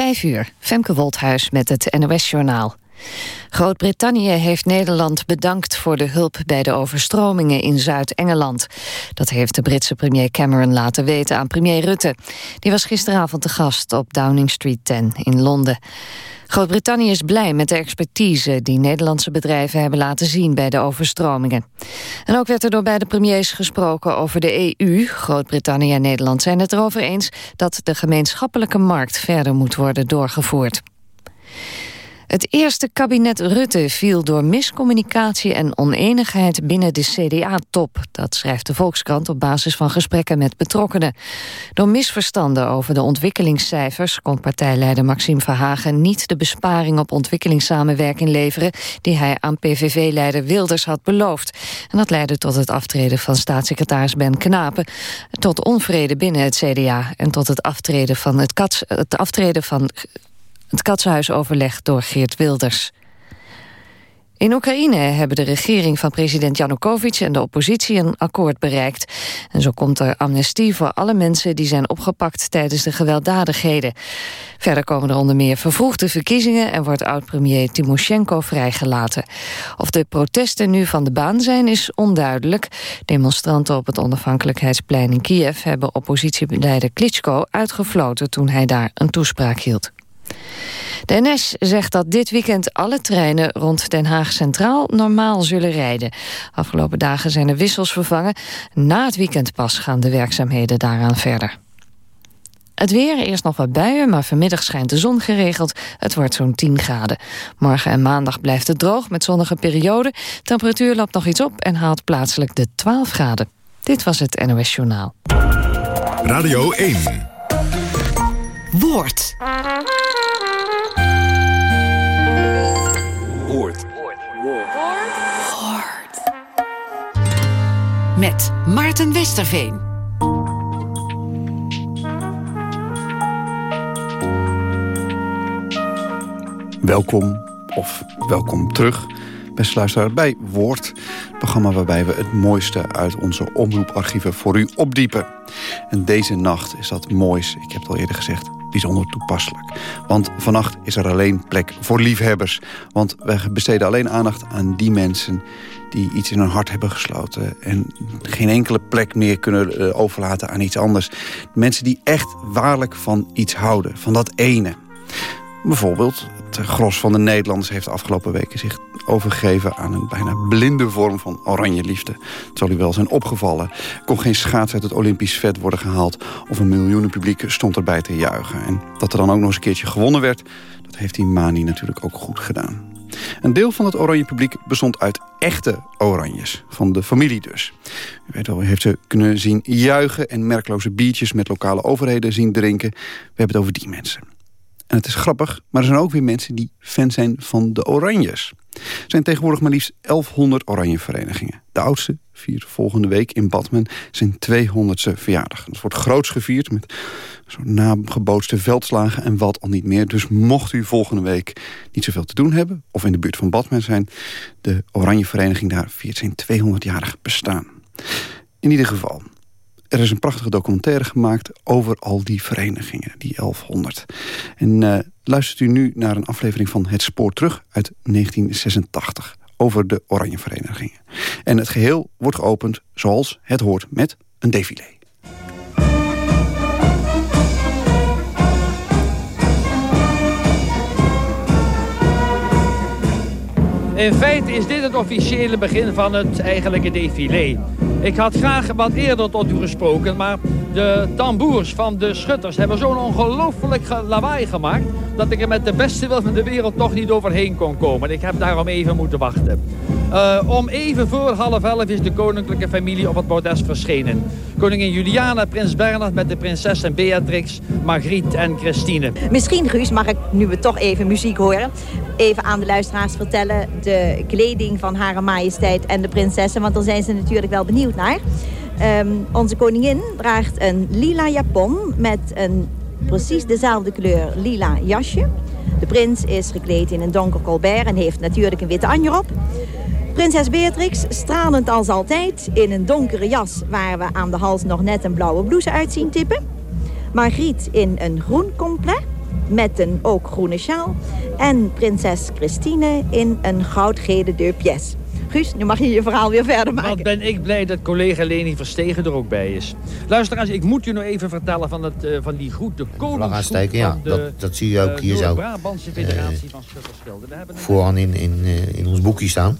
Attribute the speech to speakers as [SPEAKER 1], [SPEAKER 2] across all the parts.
[SPEAKER 1] Vijf uur, Femke Wolthuis met het NOS-journaal. Groot-Brittannië heeft Nederland bedankt voor de hulp bij de overstromingen in Zuid-Engeland. Dat heeft de Britse premier Cameron laten weten aan premier Rutte. Die was gisteravond te gast op Downing Street 10 in Londen. Groot-Brittannië is blij met de expertise die Nederlandse bedrijven hebben laten zien bij de overstromingen. En ook werd er door beide premiers gesproken over de EU. Groot-Brittannië en Nederland zijn het erover eens dat de gemeenschappelijke markt verder moet worden doorgevoerd. Het eerste kabinet Rutte viel door miscommunicatie en oneenigheid binnen de CDA-top. Dat schrijft de Volkskrant op basis van gesprekken met betrokkenen. Door misverstanden over de ontwikkelingscijfers kon partijleider Maxime Verhagen niet de besparing op ontwikkelingssamenwerking leveren die hij aan PVV-leider Wilders had beloofd. En dat leidde tot het aftreden van staatssecretaris Ben Knapen, tot onvrede binnen het CDA en tot het aftreden van het, kat, het aftreden van het katshuisoverleg door Geert Wilders. In Oekraïne hebben de regering van president Janukovic en de oppositie een akkoord bereikt. En zo komt er amnestie voor alle mensen die zijn opgepakt tijdens de gewelddadigheden. Verder komen er onder meer vervroegde verkiezingen en wordt oud-premier Timoshenko vrijgelaten. Of de protesten nu van de baan zijn is onduidelijk. Demonstranten op het onafhankelijkheidsplein in Kiev hebben oppositieleider Klitschko uitgefloten toen hij daar een toespraak hield. De NS zegt dat dit weekend alle treinen rond Den Haag Centraal normaal zullen rijden. Afgelopen dagen zijn er wissels vervangen. Na het weekend pas gaan de werkzaamheden daaraan verder. Het weer, eerst nog wat buien, maar vanmiddag schijnt de zon geregeld. Het wordt zo'n 10 graden. Morgen en maandag blijft het droog met zonnige perioden. Temperatuur loopt nog iets op en haalt plaatselijk de 12 graden. Dit was het NOS Journaal.
[SPEAKER 2] Radio 1.
[SPEAKER 1] Woord.
[SPEAKER 2] Woord.
[SPEAKER 1] Met Maarten Westerveen.
[SPEAKER 3] Welkom of welkom terug, beste luisteraar, bij Woord. Het programma waarbij we het mooiste uit onze omroeparchieven voor u opdiepen. En deze nacht is dat moois, ik heb het al eerder gezegd, bijzonder toepasselijk. Want vannacht is er alleen plek voor liefhebbers. Want wij besteden alleen aandacht aan die mensen die iets in hun hart hebben gesloten... en geen enkele plek meer kunnen eh, overlaten aan iets anders. Mensen die echt waarlijk van iets houden, van dat ene. Bijvoorbeeld, het gros van de Nederlanders heeft afgelopen weken zich overgegeven aan een bijna blinde vorm van oranje liefde. Het zal u wel zijn opgevallen. Kon geen schaats uit het Olympisch vet worden gehaald... of een miljoenen publiek stond erbij te juichen. En dat er dan ook nog eens een keertje gewonnen werd... dat heeft die Mani natuurlijk ook goed gedaan. Een deel van het oranje publiek bestond uit echte oranjes. Van de familie dus. U weet wel, u heeft ze kunnen zien juichen... en merkloze biertjes met lokale overheden zien drinken. We hebben het over die mensen. En het is grappig, maar er zijn ook weer mensen die fan zijn van de Oranjes. Zijn tegenwoordig maar liefst 1100 oranje verenigingen. De oudste viert volgende week in Badmen zijn 200ste verjaardag. Dat wordt groots gevierd met zo'n nagebootste veldslagen en wat al niet meer. Dus mocht u volgende week niet zoveel te doen hebben... of in de buurt van Badmen zijn... de oranje vereniging daar viert zijn 200-jarig bestaan. In ieder geval, er is een prachtige documentaire gemaakt over al die verenigingen, die 1100. En uh, luistert u nu naar een aflevering van Het Spoor Terug uit 1986 over de Oranje Verenigingen. En het geheel wordt geopend zoals het hoort met een défilé.
[SPEAKER 4] In feite is dit het officiële begin van het eigenlijke défilé. Ik had graag wat eerder tot u gesproken, maar de tamboers van de schutters hebben zo'n ongelooflijk lawaai gemaakt... dat ik er met de beste wil van de wereld toch niet overheen kon komen. Ik heb daarom even moeten wachten. Uh, om even voor half elf is de koninklijke familie op het bordes verschenen. Koningin Juliana, prins Bernhard met de prinsessen Beatrix, Margriet en Christine.
[SPEAKER 5] Misschien, Guus, mag ik nu we toch even muziek horen... even aan de luisteraars vertellen de kleding van Hare Majesteit en de prinsessen... want daar zijn ze natuurlijk wel benieuwd naar. Um, onze koningin draagt een lila japon met een precies dezelfde kleur lila jasje. De prins is gekleed in een donker colbert en heeft natuurlijk een witte anjer op. Prinses Beatrix, stralend als altijd, in een donkere jas... waar we aan de hals nog net een blauwe blouse uit zien tippen. Margriet in een groen complet. met een ook groene sjaal. En prinses Christine in een goudgele deux. Guus, nu mag je je verhaal weer verder maken.
[SPEAKER 4] Wat ben ik blij dat collega Leni Verstegen er ook bij is. Luisteraars, ik moet je nog even vertellen van, het, uh, van die groet, de koningsgroet
[SPEAKER 6] ja. dat, dat zie je ook uh, hier zo.
[SPEAKER 4] De Brabantse Federatie uh, van.
[SPEAKER 6] Vooraan in, in, in ons boekje staan.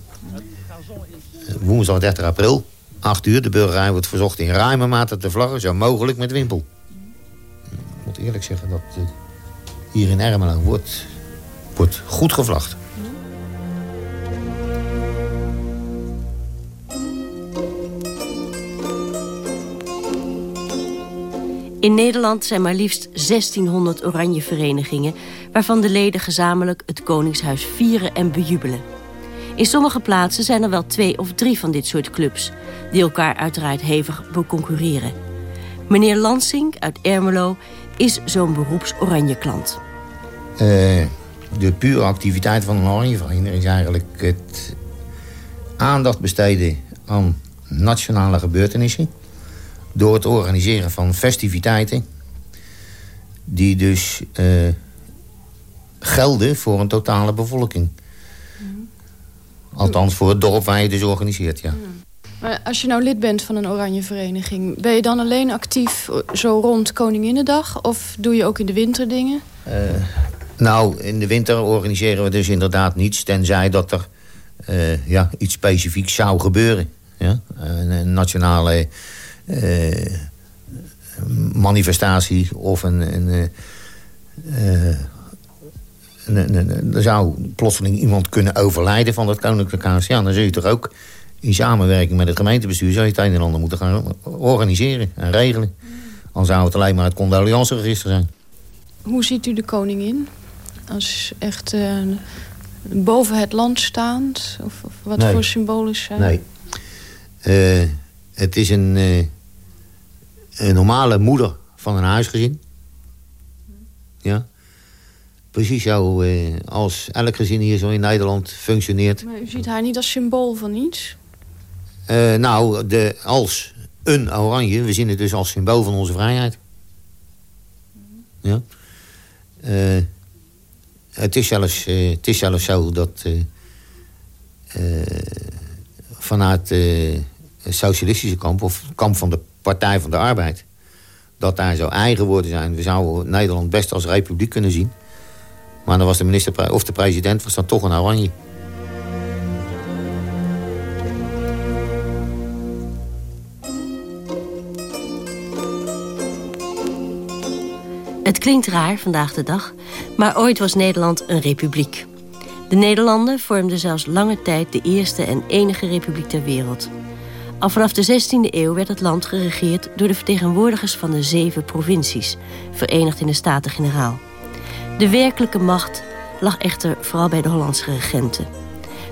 [SPEAKER 6] woensdag 30 april, 8 uur. De burgerij wordt verzocht in ruime mate te vlaggen, zo mogelijk met wimpel. Ik moet eerlijk zeggen dat hier in Ermelo wordt, wordt goed gevlacht.
[SPEAKER 7] In Nederland zijn maar liefst 1600 oranje verenigingen... waarvan de leden gezamenlijk het Koningshuis vieren en bejubelen. In sommige plaatsen zijn er wel twee of drie van dit soort clubs... die elkaar uiteraard hevig beconcurreren. Meneer Lansing uit Ermelo is zo'n beroeps-oranje klant.
[SPEAKER 6] Uh, de pure activiteit van een oranje is eigenlijk het aandacht besteden aan nationale gebeurtenissen door het organiseren van festiviteiten... die dus uh, gelden voor een totale bevolking. Althans voor het dorp waar je dus organiseert, ja.
[SPEAKER 8] Maar als je nou lid bent van een oranje vereniging... ben je dan alleen actief zo rond Koninginnedag? Of doe je ook in de winter dingen? Uh,
[SPEAKER 6] nou, in de winter organiseren we dus inderdaad niets... tenzij dat er uh, ja, iets specifieks zou gebeuren. Ja? Een nationale manifestatie of een... een uh, er zou plotseling iemand kunnen overlijden van het Koninklijk Huis. Ja, dan zul je toch ook in samenwerking met het gemeentebestuur... zou je het een en ander moeten gaan organiseren en regelen. Dan zou het alleen maar het condoleanceregister zijn.
[SPEAKER 8] Hoe ziet u de koningin? Als echt uh, boven het land staand? Of, of wat voor symbolisch zijn?
[SPEAKER 6] Nee. Uh, het is een, uh, een normale moeder van een huisgezin. Ja. Precies zo uh, als elk gezin hier zo in Nederland functioneert.
[SPEAKER 8] Maar u ziet haar niet als symbool van iets?
[SPEAKER 6] Uh, nou, de, als een oranje. We zien het dus als symbool van onze vrijheid. Ja. Uh, het, is zelfs, het is zelfs zo dat vanuit het socialistische kamp... of kamp van de Partij van de Arbeid... dat daar zo eigen woorden zijn. We zouden Nederland best als republiek kunnen zien. Maar dan was de minister of de president was dan toch een oranje.
[SPEAKER 7] Het klinkt raar vandaag de dag, maar ooit was Nederland een republiek. De Nederlanden vormden zelfs lange tijd de eerste en enige republiek ter wereld. Al vanaf de 16e eeuw werd het land geregeerd door de vertegenwoordigers van de zeven provincies, verenigd in de Staten-Generaal. De werkelijke macht lag echter vooral bij de Hollandse regenten.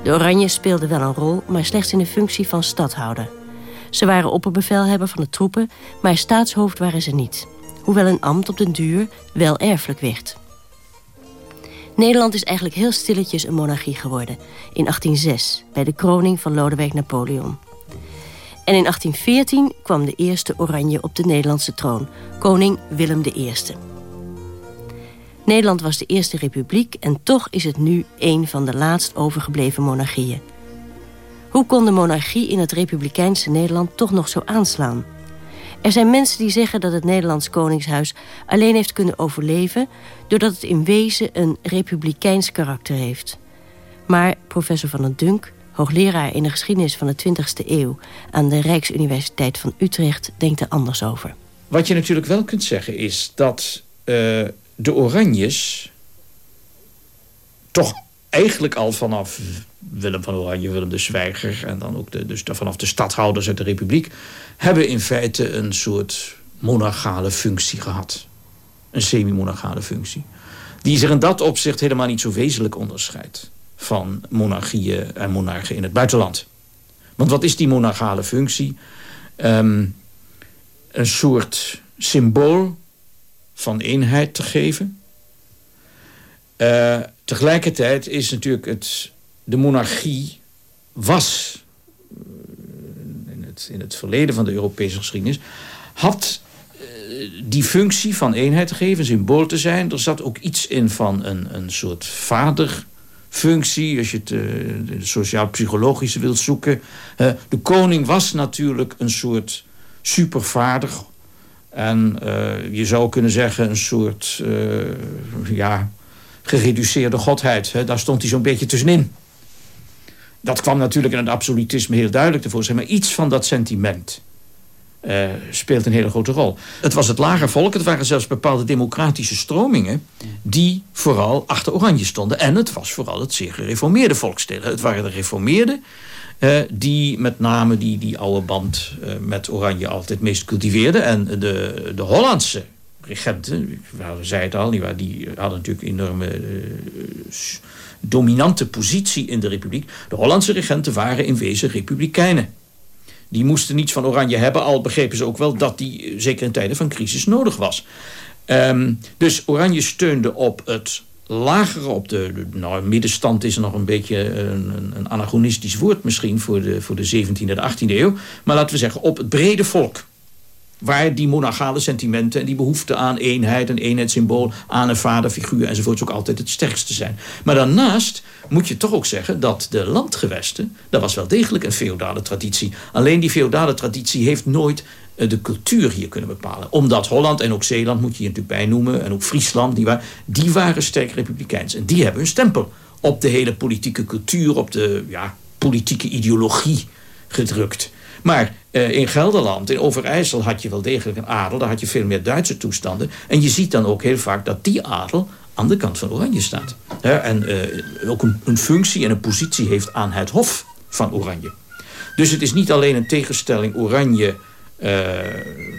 [SPEAKER 7] De Oranje speelden wel een rol, maar slechts in de functie van stadhouder. Ze waren opperbevelhebber van de troepen, maar staatshoofd waren ze niet. Hoewel een ambt op den duur wel erfelijk werd. Nederland is eigenlijk heel stilletjes een monarchie geworden. In 1806, bij de kroning van Lodewijk Napoleon. En in 1814 kwam de eerste oranje op de Nederlandse troon, koning Willem I. Nederland was de eerste republiek en toch is het nu een van de laatst overgebleven monarchieën. Hoe kon de monarchie in het republikeinse Nederland toch nog zo aanslaan? Er zijn mensen die zeggen dat het Nederlands Koningshuis alleen heeft kunnen overleven... doordat het in wezen een republikeins karakter heeft. Maar professor Van den Dunk hoogleraar in de geschiedenis van de 20e eeuw... aan de Rijksuniversiteit van Utrecht, denkt er anders over.
[SPEAKER 9] Wat je natuurlijk wel kunt zeggen is dat uh, de Oranjes... toch eigenlijk al vanaf Willem van Oranje, Willem de Zwijger... en dan ook de, dus vanaf de stadhouders uit de Republiek... hebben in feite een soort monarchale functie gehad. Een semi-monarchale functie. Die zich in dat opzicht helemaal niet zo wezenlijk onderscheidt van monarchieën en monarchen in het buitenland. Want wat is die monarchale functie? Um, een soort symbool van eenheid te geven. Uh, tegelijkertijd is natuurlijk het, de monarchie was eh, in het, in het verleden van de Europese geschiedenis... had uh, die functie van eenheid te geven, symbool te zijn. Er zat ook iets in van een, een soort vaderfunctie, als je het uh, sociaal-psychologische wilt zoeken. Uh, de koning was natuurlijk een soort supervader. En uh, je zou kunnen zeggen een soort ja, gereduceerde godheid. Hè? Daar stond hij zo'n beetje tussenin. Dat kwam natuurlijk in het absolutisme heel duidelijk tevoorschijn. Maar iets van dat sentiment uh, speelt een hele grote rol. Het was het lager volk, het waren zelfs bepaalde democratische stromingen... die vooral achter Oranje stonden. En het was vooral het zeer gereformeerde volksdeel. Het waren de reformeerden uh, die met name die, die oude band uh, met Oranje altijd meest cultiveerden. En de, de Hollandse regenten, we zeiden het al, die hadden natuurlijk een enorme dominante positie in de republiek. De Hollandse regenten waren in wezen republikeinen. Die moesten niets van Oranje hebben, al begrepen ze ook wel dat die eh, zeker in tijden van crisis nodig was. Um, dus Oranje steunde op het lagere, op de, de nou, middenstand is nog een beetje een, een, anachronistisch woord misschien voor de, voor de 17e en 18e eeuw. Maar laten we zeggen op het brede volk. Waar die monarchale sentimenten en die behoefte aan eenheid, een eenheidssymbool, aan een vaderfiguur enzovoorts ook altijd het sterkste zijn. Maar daarnaast moet je toch ook zeggen dat de landgewesten, dat was wel degelijk een feodale traditie. Alleen die feodale traditie heeft nooit eh, de cultuur hier kunnen bepalen. Omdat Holland en ook Zeeland, moet je hier natuurlijk bij noemen, en ook Friesland, die waren, die waren sterk republikeins. En die hebben hun stempel op de hele politieke cultuur, op de ja, politieke ideologie gedrukt. Maar uh, in Gelderland, in Overijssel had je wel degelijk een adel. Daar had je veel meer Duitse toestanden. En je ziet dan ook heel vaak dat die adel aan de kant van Oranje staat. en uh, ook een, functie en een positie heeft aan het hof van Oranje. Dus het is niet alleen een tegenstelling Oranje, uh,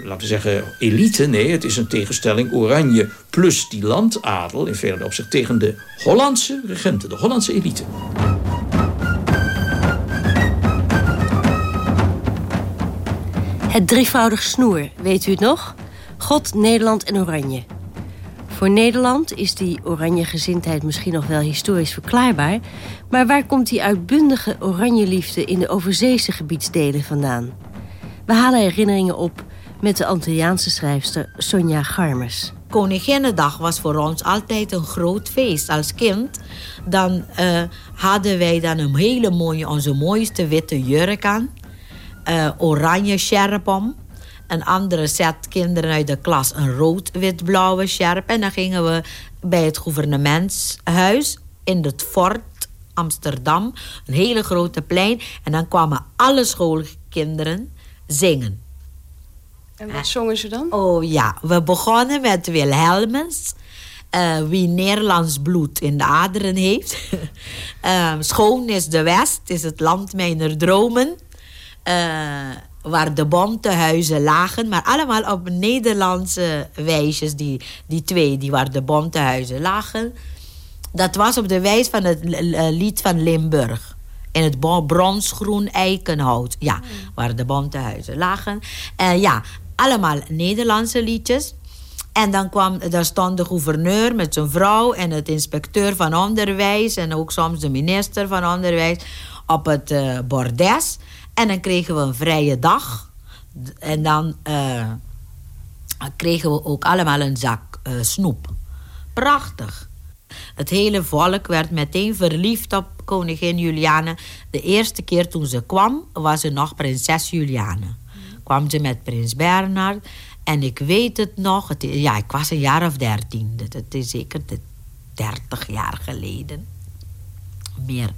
[SPEAKER 9] laten we zeggen, elite. Nee, het is een tegenstelling Oranje plus die landadel in vele opzichten tegen de Hollandse regenten, de Hollandse elite.
[SPEAKER 7] Het drievoudig snoer, weet u het nog? God, Nederland en Oranje. Voor Nederland is die oranje gezindheid misschien nog wel historisch verklaarbaar... maar waar komt die uitbundige oranje liefde in de overzeese gebiedsdelen vandaan? We halen herinneringen op met de Antilliaanse schrijfster Sonja Garmers.
[SPEAKER 10] Koninginnedag was voor ons altijd een groot feest. Als kind dan uh, hadden wij dan een hele mooie, onze mooiste witte jurk aan uh, oranje sjerp om. Een andere set kinderen uit de klas een rood-wit-blauwe sjerp. En dan gingen we bij het gouvernementshuis in het fort Amsterdam. Een hele grote plein. En dan kwamen alle schoolkinderen zingen.
[SPEAKER 8] En wat zongen ze dan?
[SPEAKER 10] Oh ja, we begonnen met Wilhelmus. Uh, wie Nederlands bloed in de aderen heeft. uh, schoon is de West, is het land mijner dromen. Uh, waar de bonte huizen lagen. Maar allemaal op Nederlandse wijsjes, die, die twee, die waar de bonte huizen lagen. Dat was op de wijs van het lied van Limburg. In het bronsgroen eikenhout. Ja, hmm. waar de bonte huizen lagen. En ja, allemaal Nederlandse liedjes. En dan kwam, daar stond de gouverneur met zijn vrouw en het inspecteur van onderwijs en ook soms de minister van onderwijs op het uh, bordes. En dan kregen we een vrije dag. En dan uh, kregen we ook allemaal een zak uh, snoep. Prachtig. Het hele volk werd meteen verliefd op koningin Juliane. De eerste keer toen ze kwam, was ze nog prinses Juliane. Kwam ze met prins Bernhard. En ik weet het nog, het, ja, ik was een jaar of dertien. Het is zeker dertig jaar geleden. Meer.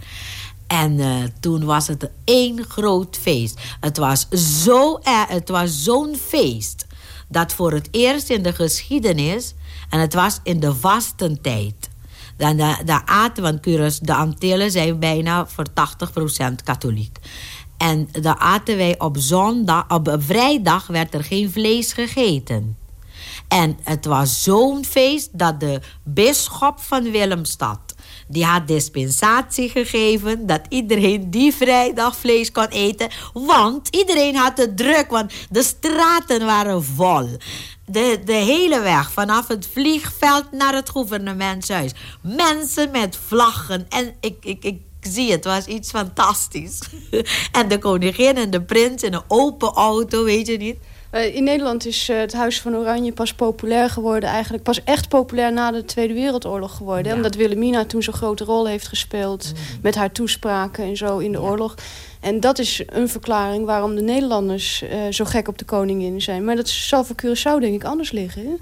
[SPEAKER 10] En uh, toen was het één groot feest. Het was zo, uh, was zo'n feest dat voor het eerst in de geschiedenis, en het was in de vastentijd, dan de, aten, want de Antillen zijn bijna voor 80% katholiek. En daar aten wij op zondag, op vrijdag werd er geen vlees gegeten. En het was zo'n feest dat de bisschop van Willemstad die had dispensatie gegeven dat iedereen die vrijdag vlees kon eten. Want iedereen had het druk, want de straten waren vol. De, de hele weg vanaf het vliegveld naar het gouvernementshuis. Mensen met vlaggen. En ik, ik, ik zie het, was iets fantastisch. en de koningin en de prins in een open auto, weet je niet.
[SPEAKER 8] Uh, in Nederland is uh, het Huis van Oranje pas populair geworden... eigenlijk pas echt populair na de Tweede Wereldoorlog geworden. Ja. Omdat Wilhelmina toen zo'n grote rol heeft gespeeld... Mm. met haar toespraken en zo in de oorlog. En dat is een verklaring waarom de Nederlanders uh, zo gek op de koningin zijn. Maar dat zal voor Curaçao denk ik anders liggen, hè?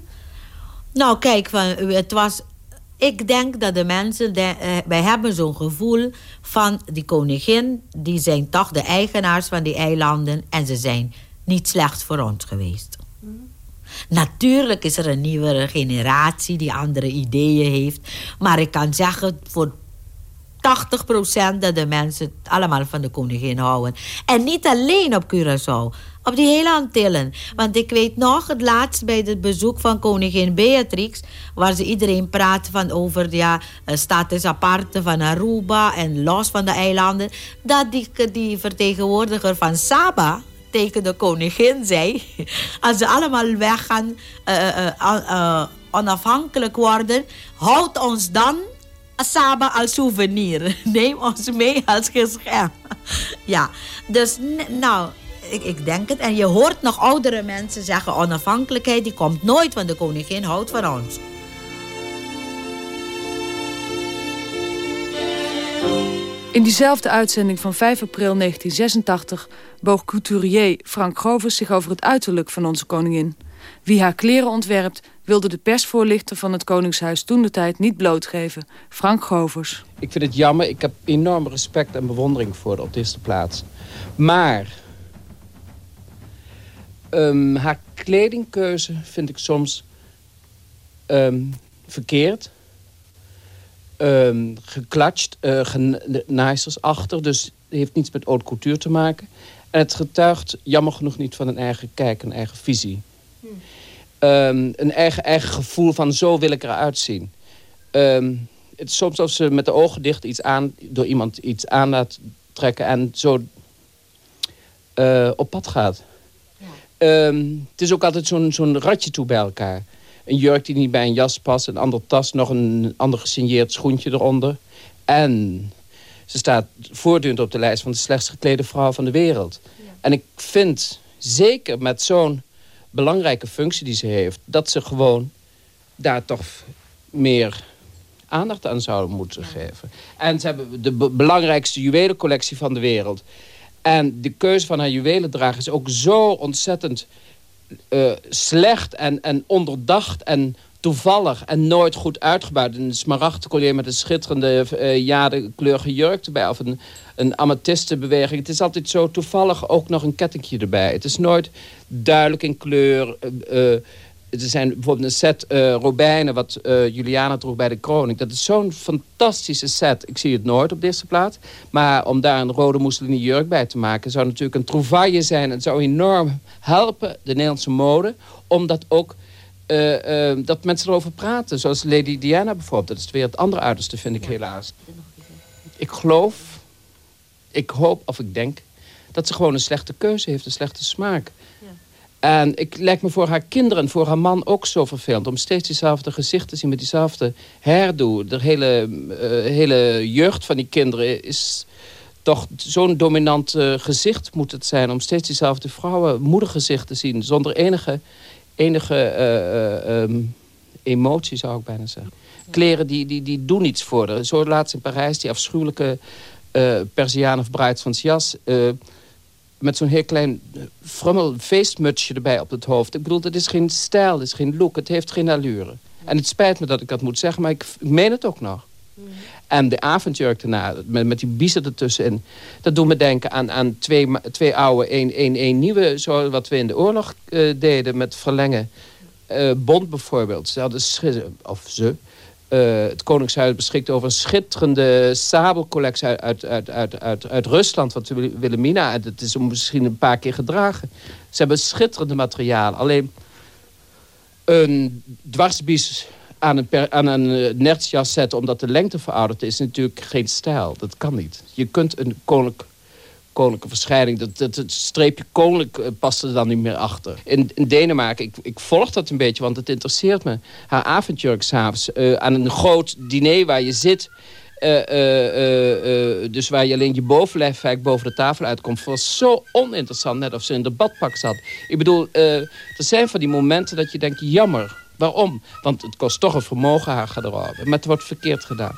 [SPEAKER 10] Nou, kijk, het was ik denk dat de mensen, de, wij hebben zo'n gevoel van die koningin, die zijn toch de eigenaars van die eilanden en ze zijn niet slecht voor ons geweest. Natuurlijk is er een nieuwere generatie die andere ideeën heeft, maar ik kan zeggen voor 80% dat de mensen allemaal van de koningin houden. En niet alleen op Curaçao. Op die hele Antillen. Want ik weet nog, het laatst bij het bezoek van koningin Beatrix... waar ze iedereen praat van over ja, status aparte van Aruba... en los van de eilanden... dat die, die vertegenwoordiger van Saba tegen de koningin zei... als ze allemaal weggaan, uh, uh, uh, onafhankelijk worden... houd ons dan Saba als souvenir. Neem ons mee als geschenk. Ja, dus nou, ik, denk het. En je hoort nog oudere mensen zeggen... onafhankelijkheid die komt nooit van de koningin, houdt van ons.
[SPEAKER 11] In diezelfde uitzending van 5 april 1986 boog couturier Frank Govers zich over het uiterlijk van onze koningin. Wie haar kleren ontwerpt, wilde de persvoorlichter van het Koningshuis toen de tijd niet blootgeven. Frank Govers.
[SPEAKER 12] Ik vind het jammer. Ik heb enorm respect en bewondering voor haar op de eerste plaats. Maar um, haar kledingkeuze vind ik soms um, verkeerd. Um, geklatscht, uh, achter. Dus het heeft niets met haute couture te maken. En het getuigt jammer genoeg niet van een eigen kijk, een eigen visie. Hmm. een eigen, eigen gevoel van zo wil ik eruit zien. het is soms als ze met de ogen dicht iets aan, door iemand iets aan laat trekken... en zo uh, op pad gaat. Um, het is ook altijd zo'n zo'n ratje toe bij elkaar. Een jurk die niet bij een jas past, een ander tas, nog een ander gesigneerd schoentje eronder. En ze staat voortdurend op de lijst van de slechtst geklede vrouw van de wereld. En ik vind, zeker met zo'n belangrijke functie die ze heeft... dat ze gewoon daar toch meer aandacht aan zouden moeten geven. En ze hebben de belangrijkste juwelencollectie van de wereld. En de keuze van haar juwelendrager is ook zo ontzettend uh, slecht en, en onderdacht en toevallig en nooit goed uitgebouwd. Een smaragdcollier met een schitterende uh, jadekleurige jurk erbij. Of een, een amethystenbeweging. Het is altijd zo toevallig ook nog een kettingje erbij. Het is nooit duidelijk in kleur. Uh, er zijn bijvoorbeeld een set uh, robijnen... wat uh, Juliana droeg bij de kroning. Dat is zo'n fantastische set. Ik zie het nooit op de eerste plaats. Maar om daar een rode mousseline jurk bij te maken... zou natuurlijk een trouvaille zijn. Het zou enorm helpen, de Nederlandse mode... omdat ook uh, dat mensen erover praten. Zoals Lady Diana bijvoorbeeld. Dat is weer het andere uiterste, vind ik helaas. Ik geloof, ik hoop of ik denk... dat ze gewoon een slechte keuze heeft, een slechte smaak. En ik lijkt me voor haar kinderen en voor haar man ook zo vervelend... om steeds diezelfde gezicht te zien met diezelfde hairdo. De hele, uh, hele jeugd van die kinderen is toch zo'n dominant uh, gezicht moet het zijn... om steeds diezelfde vrouwen moedergezicht te zien... zonder enige, enige uh, um, emotie, zou ik bijna zeggen. Kleren die, die, die doen iets voor haar. Zo laatst in Parijs, die afschuwelijke Persiaan of bruid van jas met zo'n heel klein eh, frummel feestmutsje erbij op het hoofd. Ik bedoel, dat is geen stijl, dat is geen look, het heeft geen allure. En het spijt me dat ik dat moet zeggen, maar ik, meen het ook nog. Mm. En de avondjurk daarna, met, met die biezen ertussenin... dat doet me denken aan, aan twee, twee oude, één, één, één nieuwe... Zo wat we in de oorlog uh, deden met verlengen. Uh, Bond bijvoorbeeld, ze hadden, of ze... Uh, het Koningshuis beschikt over een schitterende sabelcollectie uit, uit, uit, uit, uit, Rusland. Wat Wilhelmina, en het is misschien een paar keer gedragen. Ze hebben schitterende materiaal. Alleen een dwarsbies aan een, per, aan een uh, nertsjas zetten... omdat de lengte verouderd is, is natuurlijk geen stijl. Dat kan niet. Je kunt een koninklijk koninklijke verschijning. Dat, dat, het streepje koninklijk uh, past er dan niet meer achter. In, Denemarken, ik, ik volg dat een beetje, want het interesseert me. Haar avondjurk s'avonds uh, aan een groot diner waar je zit... dus waar je alleen je bovenlijf boven de tafel uitkomt... was zo oninteressant, net of ze in de badpak zat. Ik bedoel, er zijn van die momenten dat je denkt, jammer. Waarom? Want het kost toch een vermogen haar garderobe. Maar het wordt verkeerd gedaan.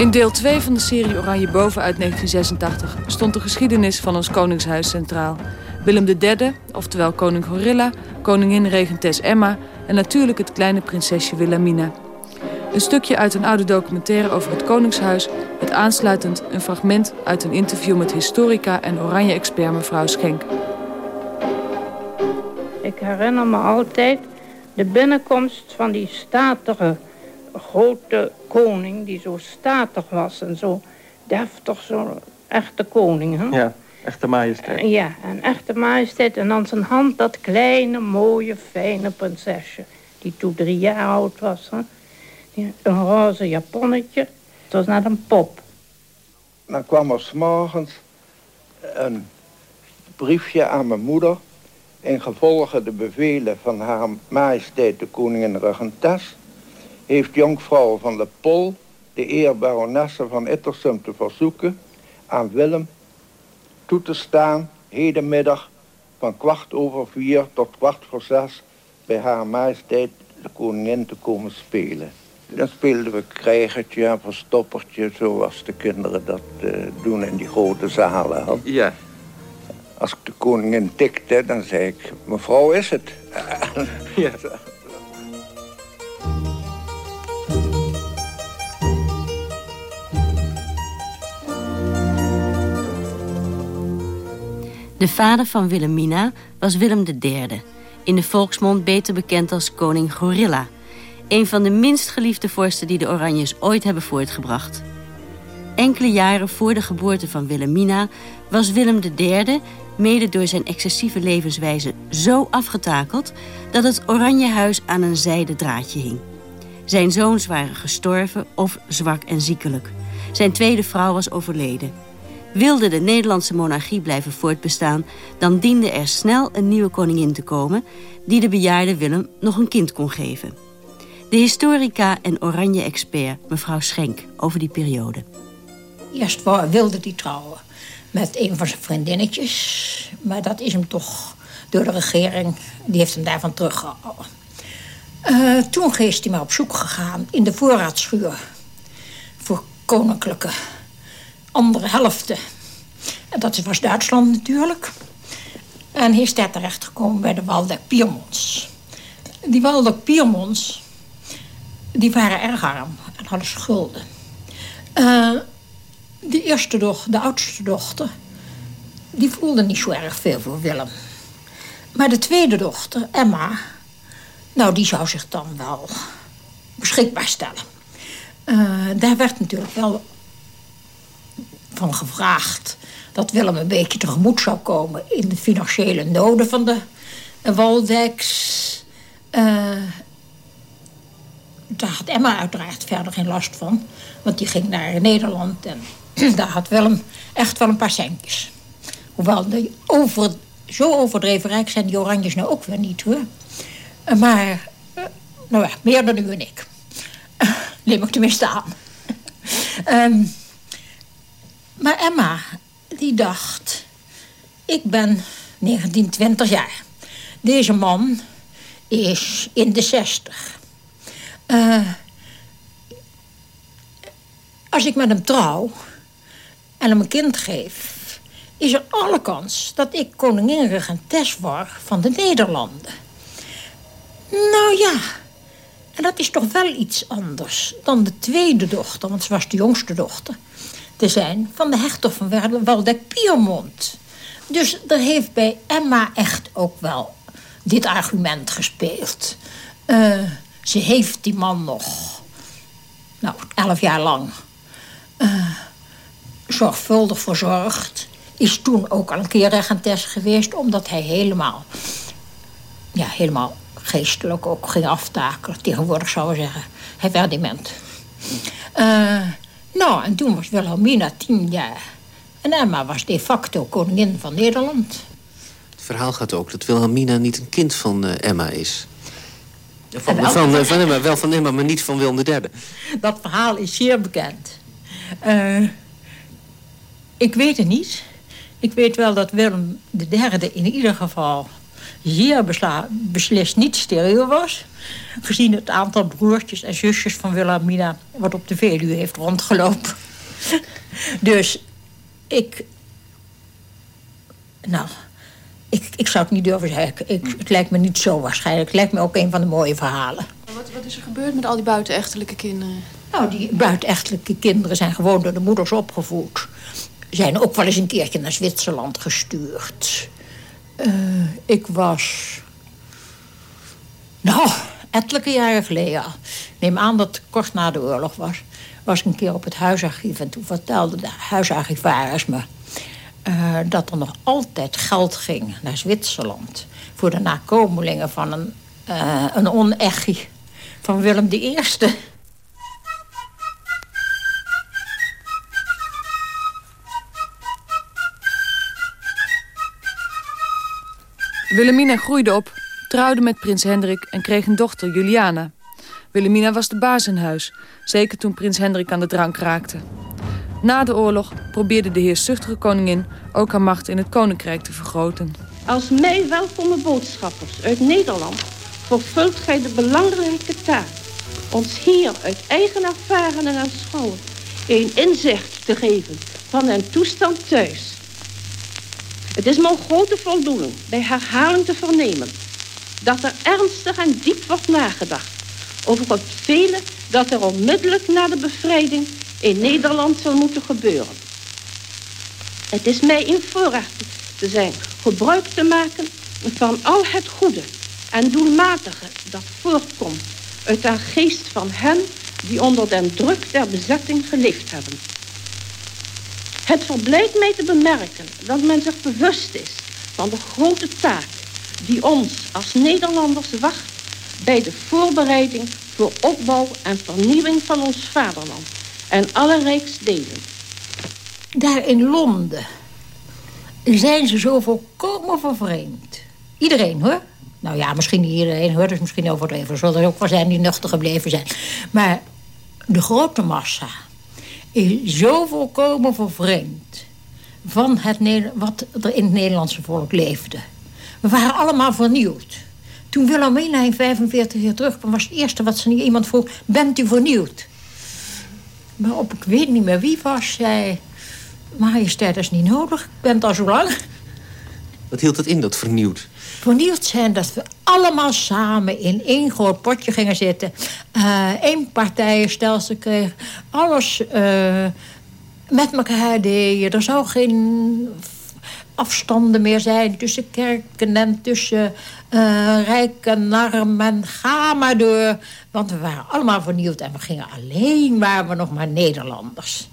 [SPEAKER 11] In deel 2 van de serie Oranje Boven uit 1986 stond de geschiedenis van ons koningshuis centraal. Willem III, oftewel koning Gorilla, koningin regentes Emma... en natuurlijk het kleine prinsesje Wilhelmina. Een stukje uit een oude documentaire over het koningshuis... met aansluitend een fragment uit een interview met historica en oranje-expert mevrouw Schenk.
[SPEAKER 13] Ik herinner me altijd de binnenkomst van die statige grote koning die zo statig was en zo deftig, zo'n echte koning. Hè?
[SPEAKER 14] Ja, echte majesteit.
[SPEAKER 13] Ja, een echte majesteit. En dan zijn hand dat kleine, mooie, fijne prinsesje. Die toen drie jaar oud was. Hè? Een roze japonnetje. Het was net een pop.
[SPEAKER 15] Dan kwam er s'morgens een briefje aan mijn moeder... in gevolge de bevelen van haar majesteit de koningin Regentes heeft jonkvrouw van de Pol de eer baronesse van Ittersum te verzoeken aan Willem toe te staan hedenmiddag van kwart over vier tot kwart voor zes bij haar majesteit de koningin te komen spelen. Dan speelden we krijgertje en verstoppertje, zoals de kinderen dat uh, doen in die grote zalen.
[SPEAKER 14] Ja.
[SPEAKER 15] Als ik de koningin tikte, dan zei ik, mevrouw is het.
[SPEAKER 14] ja.
[SPEAKER 7] De vader van Wilhelmina was Willem III, in de volksmond beter bekend als koning Gorilla. Een van de minst geliefde vorsten die de Oranjes ooit hebben voortgebracht. Enkele jaren voor de geboorte van Wilhelmina was Willem III, mede door zijn excessieve levenswijze, zo afgetakeld dat het Oranjehuis aan een zijden draadje hing. Zijn zoons waren gestorven of zwak en ziekelijk. Zijn tweede vrouw was overleden. Wilde de Nederlandse monarchie blijven voortbestaan... dan diende er snel een nieuwe koningin te komen... die de bejaarde Willem nog een kind kon geven. De historica en oranje-expert mevrouw Schenk over die periode.
[SPEAKER 16] Eerst wilde hij trouwen met een van zijn vriendinnetjes. Maar dat is hem toch door de regering... die heeft hem daarvan teruggehouden. Uh, toen is hij maar op zoek gegaan in de voorraadschuur... voor koninklijke andere helfte. En dat was Duitsland natuurlijk. En hij is daar terechtgekomen bij de Waldeck Piermons. Die Waldeck Piermons, die waren erg arm en hadden schulden. Uh, de eerste dochter, de oudste dochter, die voelde niet zo erg veel voor Willem. Maar de tweede dochter, Emma, nou, die zou zich dan wel beschikbaar stellen. Uh, daar werd natuurlijk wel van gevraagd dat Willem een beetje tegemoet zou komen in de financiële noden van de Waldeks. Uh, daar had Emma uiteraard verder geen last van, want die ging naar Nederland en daar had Willem echt wel een paar centjes. Hoewel de over, zo overdreven rijk zijn die Oranjes nou ook weer niet hoor. Uh, maar, uh, nou ja, meer dan u en ik. neem ik tenminste aan. um, Maar Emma, die dacht... Ik ben 19, 20 jaar. Deze man is in de 60. Uh, eh, als ik met hem trouw en hem een kind geef... is er alle kans dat ik koningin regentes word van de Nederlanden. Nou ja, en dat is toch wel iets anders dan de tweede dochter... want ze was de jongste dochter te zijn van de hertog van Waldeck-Piermont. Dus er heeft bij Emma echt ook wel dit argument gespeeld. Uh, ze heeft die man nog, nou, elf jaar lang uh, zorgvuldig verzorgd. Is toen ook al een keer regentes geweest, omdat hij helemaal, ja, helemaal geestelijk ook ging aftakelen. Tegenwoordig zouden we zeggen, hij werd dement. Uh, nou, en toen was Wilhelmina tien jaar. En Emma was de facto koningin van Nederland.
[SPEAKER 17] Het verhaal gaat ook dat Wilhelmina niet een kind van uh, Emma is. Van, van, van, van, Emma, wel van Emma, maar niet van Willem III.
[SPEAKER 16] Dat verhaal is zeer bekend. Uh, ik weet het niet. Ik weet wel dat Willem III in ieder geval zeer beslist niet steriel was. Gezien het aantal broertjes en zusjes van Wilhelmina... wat op de Veluwe heeft rondgelopen. dus ik... Nou, ik, ik zou het niet durven zeggen. Ik, het lijkt me niet zo waarschijnlijk. Het lijkt me ook een van de mooie verhalen.
[SPEAKER 8] Wat, wat is er gebeurd met al die buitenechtelijke kinderen?
[SPEAKER 16] Nou, die buitenechtelijke kinderen zijn gewoon door de moeders opgevoed. Zijn ook wel eens een keertje naar Zwitserland gestuurd. Uh, ik was... Nou, ettelijke jaren geleden. Neem aan dat het kort na de oorlog was. Was ik een keer op het huisarchief en toen vertelde de huisarchivaris me... Uh, dat er nog altijd geld ging naar Zwitserland... voor de nakomelingen van een, uh, een onechie van Willem I.
[SPEAKER 11] Wilhelmina groeide op, trouwde met prins Hendrik en kreeg een dochter, Juliana. Wilhelmina was de baas in huis, zeker toen prins Hendrik aan de drank raakte. Na de oorlog probeerde de heerszuchtige koningin ook haar macht in het koninkrijk te vergroten.
[SPEAKER 13] Als mij welkome boodschappers uit Nederland vervult gij de belangrijke taak ons hier uit eigen ervaring en aanschouwen een inzicht te geven van een toestand thuis het is mijn grote voldoening bij herhaling te vernemen dat er ernstig en diep wordt nagedacht over het vele dat er onmiddellijk na de bevrijding in Nederland zal moeten gebeuren. Het is mij in voorrecht te zijn gebruik te maken van al het goede en doelmatige dat voortkomt uit de geest van hen die onder den druk der bezetting geleefd hebben. Het verblijdt mij te bemerken dat men zich bewust is van de grote taak die ons als Nederlanders wacht bij de voorbereiding voor opbouw en vernieuwing van ons vaderland en alle rijksdelen.
[SPEAKER 16] Daar in Londen zijn ze zo volkomen vervreemd. Iedereen hoor. Nou ja, misschien niet iedereen hoor, dus misschien overdreven. Er zullen er ook wel zijn die nuchter gebleven zijn. Maar de grote massa is zo volkomen vervreemd van het, wat er in het Nederlandse volk leefde. We waren allemaal vernieuwd. Toen Wilhelmina in 45 jaar terugkwam, was het eerste wat ze niet iemand vroeg: Bent u vernieuwd? Maar op ik weet niet meer wie was, zei: Majesteit, dat is niet nodig, ik ben al zo lang.
[SPEAKER 17] Wat hield dat in, dat vernieuwd?
[SPEAKER 16] Vernieuwd zijn dat we allemaal samen in één groot potje gingen zitten. Uh, één partijenstelsel kregen. Alles uh, met elkaar deden. Er zou geen afstanden meer zijn tussen kerken en tussen uh, rijk en arm. Ga maar door. Want we waren allemaal vernieuwd en we gingen alleen waren we nog maar Nederlanders.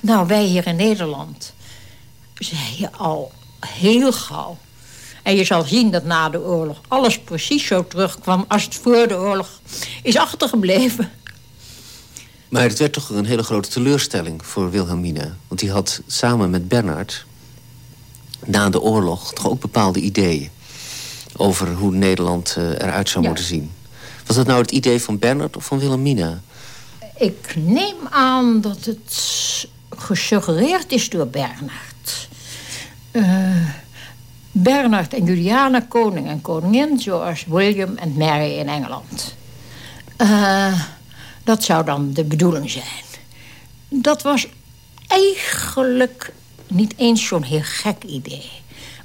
[SPEAKER 16] nou, wij hier in Nederland zei je al heel gauw en je zal zien dat na de oorlog alles precies zo terugkwam... als het voor de oorlog is achtergebleven.
[SPEAKER 17] Maar het werd toch een hele grote teleurstelling voor Wilhelmina. Want die had samen met Bernard na de oorlog toch ook bepaalde ideeën... over hoe Nederland uh, eruit zou moeten zien. Was dat nou het idee van Bernard of van Wilhelmina?
[SPEAKER 16] Ik neem aan dat het gesuggereerd is door Bernard. Uh, Bernard en Juliana koning en koningin... zoals William en Mary in Engeland. Uh, dat zou dan de bedoeling zijn. Dat was eigenlijk niet eens zo'n heel gek idee.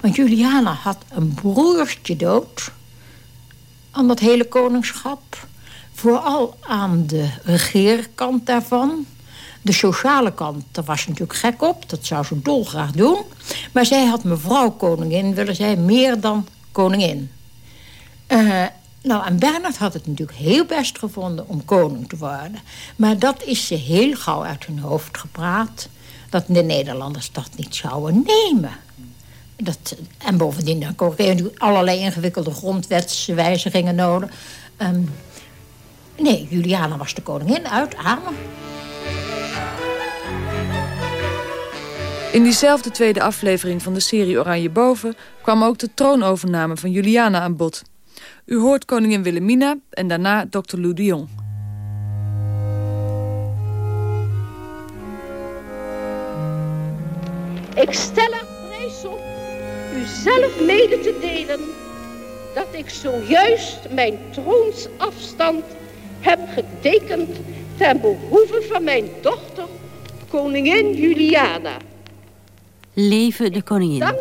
[SPEAKER 16] Want Juliana had een broertje dood... aan dat hele koningschap. Vooral aan de regeerkant daarvan... De sociale kant, daar was ze natuurlijk gek op. Dat zou ze dolgraag doen. Maar zij had mevrouw koningin willen zij meer dan koningin. Uh, nou, en Bernard had het natuurlijk heel best gevonden om koning te worden. Maar dat is ze heel gauw uit hun hoofd gepraat. Dat de Nederlanders dat niet zouden nemen. Dat, en bovendien dan kregen allerlei ingewikkelde grondwetswijzigingen nodig. Um, nee, Juliana was de koningin uit Amen.
[SPEAKER 11] In diezelfde tweede aflevering van de serie Oranje Boven... kwam ook de troonovername van Juliana aan bod. U hoort koningin Wilhelmina en daarna dokter Lou de Jong.
[SPEAKER 13] Ik stel er prijs op u zelf mede te delen... dat ik zojuist mijn troonsafstand heb getekend... ten behoeve van mijn dochter, koningin Juliana...
[SPEAKER 7] Leven de koningin.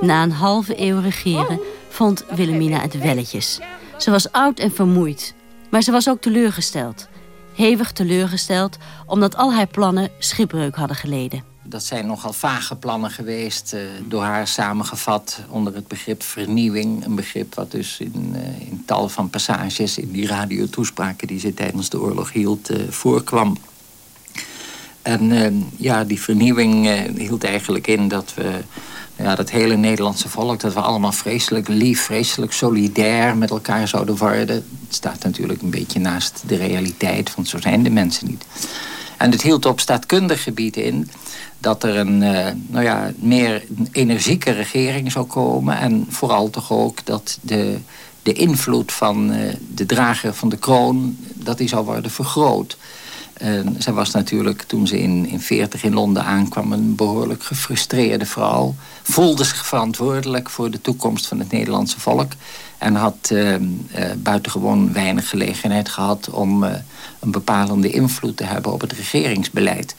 [SPEAKER 7] Na een halve eeuw regeren vond Wilhelmina het welletjes. Ze was oud en vermoeid, maar ze was ook teleurgesteld. Hevig teleurgesteld, omdat al haar plannen schipbreuk hadden geleden.
[SPEAKER 18] Dat zijn nogal vage plannen geweest, uh, door haar samengevat onder het begrip vernieuwing. Een begrip wat dus in, uh, in tal van passages in die radiotoespraken die ze tijdens de oorlog hield uh, voorkwam. En ehm, ja, die vernieuwing eh, hield eigenlijk in dat we... Ja, dat hele Nederlandse volk, dat we allemaal vreselijk lief, vreselijk solidair met elkaar zouden worden. Het staat natuurlijk een beetje naast de realiteit, want zo zijn de mensen niet. En het hield op staatkundig gebied in dat er een uh, nou ja, meer energieke regering zou komen. En vooral toch ook dat de, de invloed van uh, de drager van de kroon, dat die zou worden vergroot. En zij was natuurlijk, toen ze in, in 40 in Londen aankwam... een behoorlijk gefrustreerde vrouw. Voelde zich verantwoordelijk voor de toekomst van het Nederlandse volk. En had uh, uh, buitengewoon weinig gelegenheid gehad... om uh, een bepalende invloed te hebben op het regeringsbeleid.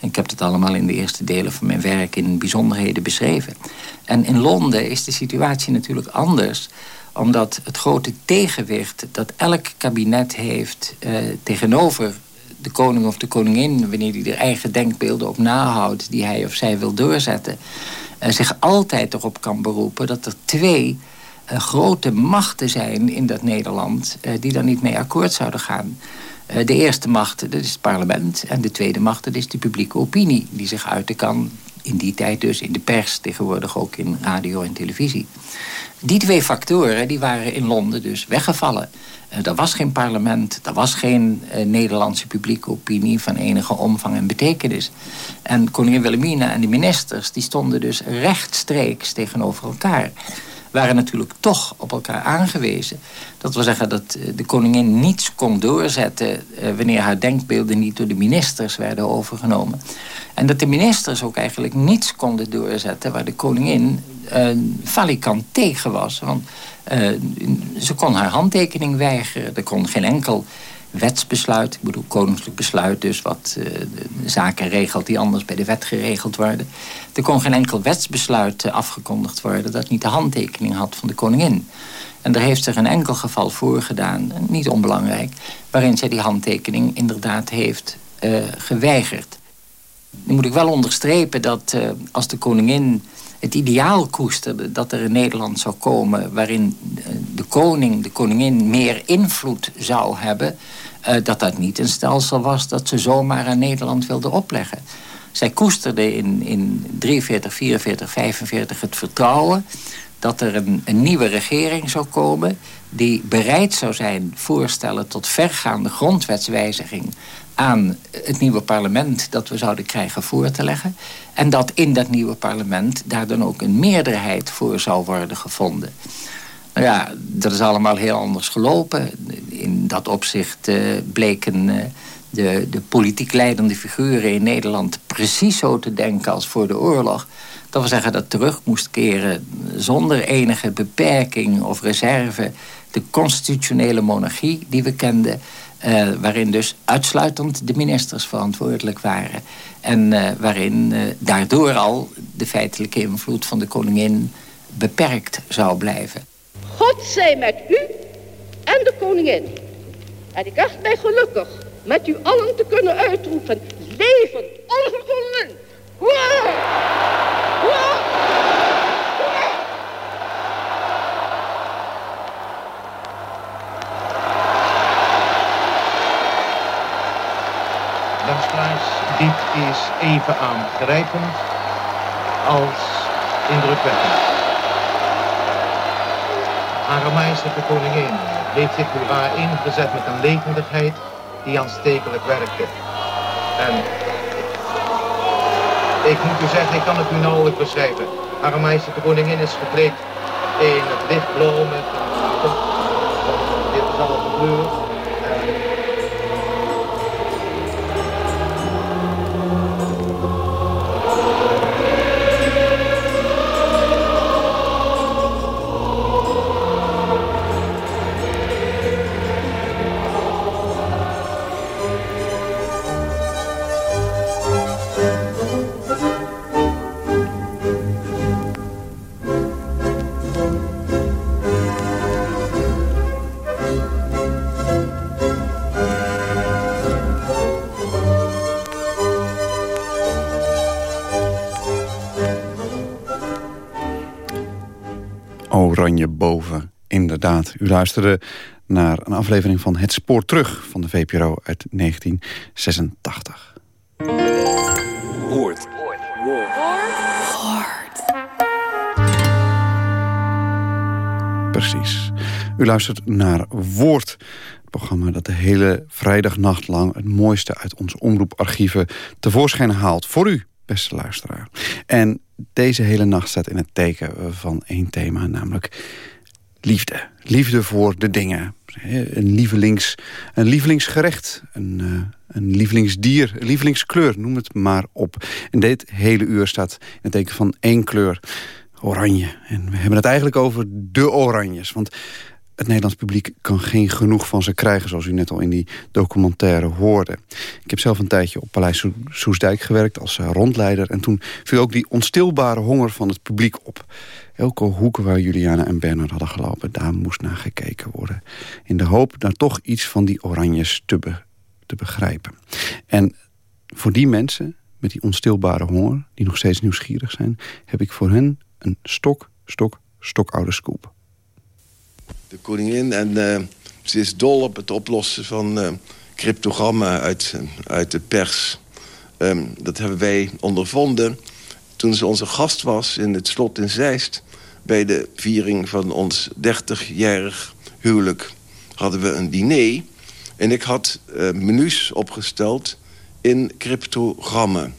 [SPEAKER 18] Ik heb het allemaal in de eerste delen van mijn werk... in bijzonderheden beschreven. En in Londen is de situatie natuurlijk anders omdat het grote tegenwicht dat elk kabinet heeft tegenover de koning of de koningin... wanneer hij er eigen denkbeelden op nahoudt... die hij of zij wil doorzetten... Uh, zich altijd erop kan beroepen dat er twee uh, grote machten zijn in dat Nederland... Uh, die daar niet mee akkoord zouden gaan. de eerste macht, dat is het parlement. En de tweede macht, dat is de publieke opinie... die zich uiten kan in die tijd dus in de pers... tegenwoordig ook in radio en televisie. Die twee factoren die waren in Londen dus weggevallen... Uh, er was geen parlement, er was geen uh, Nederlandse publieke opinie van enige omvang en betekenis. En koningin Wilhelmina en de ministers die stonden dus rechtstreeks tegenover elkaar. Waren natuurlijk toch op elkaar aangewezen. Dat wil zeggen dat uh, de koningin niets kon doorzetten wanneer haar denkbeelden niet door de ministers werden overgenomen. En dat de ministers ook eigenlijk niets konden doorzetten waar de koningin valikant tegen was. Want uh, ze kon haar handtekening weigeren. Er kon geen enkel wetsbesluit, ik bedoel koninklijk besluit dus... wat uh, zaken regelt die anders bij de wet geregeld worden. Er kon geen enkel wetsbesluit uh, afgekondigd worden... dat niet de handtekening had van de koningin. En er heeft zich een enkel geval voorgedaan, niet onbelangrijk... waarin zij die handtekening inderdaad heeft geweigerd. Nu moet ik wel onderstrepen dat als de koningin het ideaal koesterde dat er in Nederland zou komen... waarin de koning, de koningin meer invloed zou hebben... Uh, dat dat niet een stelsel was dat ze zomaar aan Nederland wilde opleggen. Zij koesterde in, in 43, 44, 45 het vertrouwen dat er een, een, nieuwe regering zou komen... die bereid zou zijn voorstellen tot vergaande grondwetswijziging aan het nieuwe parlement dat we zouden krijgen voor te leggen. En dat in dat nieuwe parlement daar dan ook een meerderheid voor zou worden gevonden. Nou ja, dat is allemaal heel anders gelopen. In dat opzicht uh, bleken uh, de, de politiek leidende figuren in Nederland precies zo te denken als voor de oorlog. Dat wil zeggen dat terug moest keren zonder enige beperking of reserve de constitutionele monarchie die we kenden uh, waarin dus uitsluitend de ministers verantwoordelijk waren. En uh, waarin uh, daardoor al de feitelijke invloed van de koningin beperkt zou blijven.
[SPEAKER 13] God zij met u en de koningin. En ik acht mij gelukkig met u allen te kunnen uitroepen. Leven onze koningin! Hoera!
[SPEAKER 19] luisteraars, dit is even aangrijpend als indrukwekkend. Hare Majesteit de Koningin heeft zich hoera ingezet met een levendigheid die aanstekelijk werkte. En ik moet u zeggen, ik kan het u nauwelijks beschrijven. Hare Koningin is gekleed in het lichtblauw met dit is al de kleur.
[SPEAKER 3] Oranje boven, inderdaad. U luisterde naar een aflevering van Het Spoor Terug van de VPRO uit 1986.
[SPEAKER 2] Woord.
[SPEAKER 3] Precies. U luistert naar Woord. Het programma dat de hele vrijdagnacht lang... het mooiste uit onze omroeparchieven tevoorschijn haalt. Voor u, beste luisteraar. En deze hele nacht staat in het teken van één thema, namelijk liefde. Liefde voor de dingen. Een, lievelings, een lievelingsgerecht, een, uh, een lievelingsdier, een lievelingskleur, noem het maar op. En dit hele uur staat in het teken van één kleur, oranje. En we hebben het eigenlijk over de oranjes, want het Nederlands publiek kan geen genoeg van ze krijgen... zoals u net al in die documentaire hoorde. Ik heb zelf een tijdje op Paleis Soesdijk gewerkt als eh, rondleider... en toen viel ook die onstilbare honger van het publiek op. Elke hoek waar Juliana en Bernard hadden gelopen... daar moest naar gekeken worden. In de hoop daar toch iets van die oranjes te, te begrijpen. En voor die mensen met die onstilbare honger... die nog steeds nieuwsgierig zijn... heb ik voor hen een stok, stok, stokoude scoop
[SPEAKER 20] de koningin. En uh, ze is dol op het oplossen van uh, cryptogrammen uit, uit de pers. Um, dat hebben wij ondervonden toen ze onze gast was in het slot in Zeist... bij de viering van ons 30-jarig huwelijk hadden we een diner... en ik had uh, menus opgesteld in cryptogrammen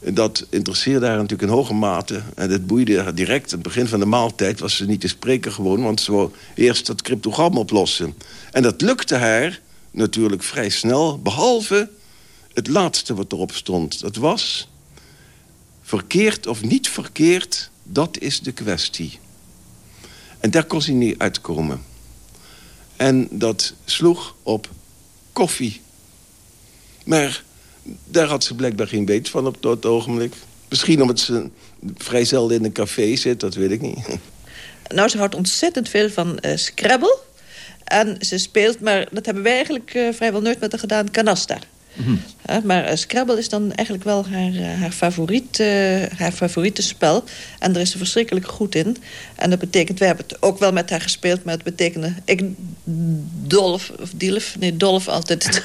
[SPEAKER 20] dat interesseerde haar natuurlijk in hoge mate. En dat boeide haar direct. het begin van de maaltijd was ze niet te spreken gewoon... want ze wou eerst dat cryptogram oplossen. En dat lukte haar natuurlijk vrij snel... behalve het laatste wat erop stond. Dat was... verkeerd of niet verkeerd, dat is de kwestie. En daar kon ze niet uitkomen. En dat sloeg op koffie. Maar daar had ze blijkbaar geen weet van op dat ogenblik. Misschien omdat ze vrij zelden in een café zit, dat weet ik niet.
[SPEAKER 21] Nou, ze houdt ontzettend veel van uh, Scrabble. En ze speelt, maar dat hebben wij eigenlijk uh, vrijwel nooit met haar gedaan, canasta. Mm maar uh, Scrabble is dan eigenlijk wel haar, uh, haar, favoriet, uh, haar favoriete spel. En daar is ze verschrikkelijk goed in. En dat betekent, wij hebben het ook wel met haar gespeeld... maar het betekende, ik dolf, of dielf, nee, dolf altijd...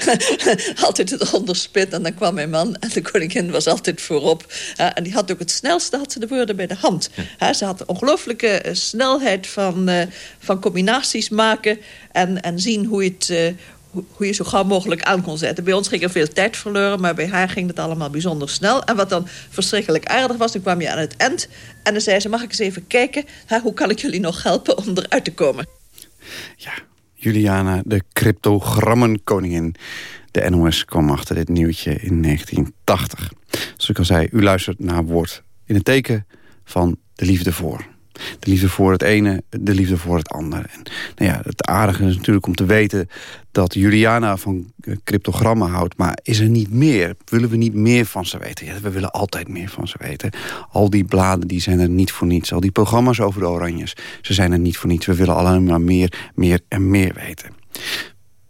[SPEAKER 21] altijd het onderspit. En dan kwam mijn man en de koningin was altijd voorop. en die had ook het snelste, had ze de woorden bij de hand. Ja. ze had een ongelooflijke snelheid van, van combinaties maken... En, en zien hoe je het hoe je zo gauw mogelijk aan kon zetten. Bij ons ging er veel tijd verloren, maar bij haar ging het allemaal bijzonder snel. En wat dan verschrikkelijk aardig was, dan kwam je aan het eind... en dan zei ze, mag ik eens even kijken... hoe kan ik jullie nog helpen om eruit te komen?
[SPEAKER 3] Ja, Juliana, de cryptogrammenkoningin. De NOS kwam achter dit nieuwtje in 1980. Zoals ik al zei, u luistert naar woord in het teken van de liefde voor. De liefde voor het ene, de liefde voor het andere. En, nou ja, het aardige is natuurlijk om te weten dat Juliana van eh, cryptogrammen houdt. Maar is er niet meer? Willen we niet meer van ze weten? Ja, we willen altijd meer van ze weten. Al die bladen die zijn er niet voor niets. Al die programma's over de oranjes, ze zijn er niet voor niets. We willen alleen maar meer, meer en meer weten.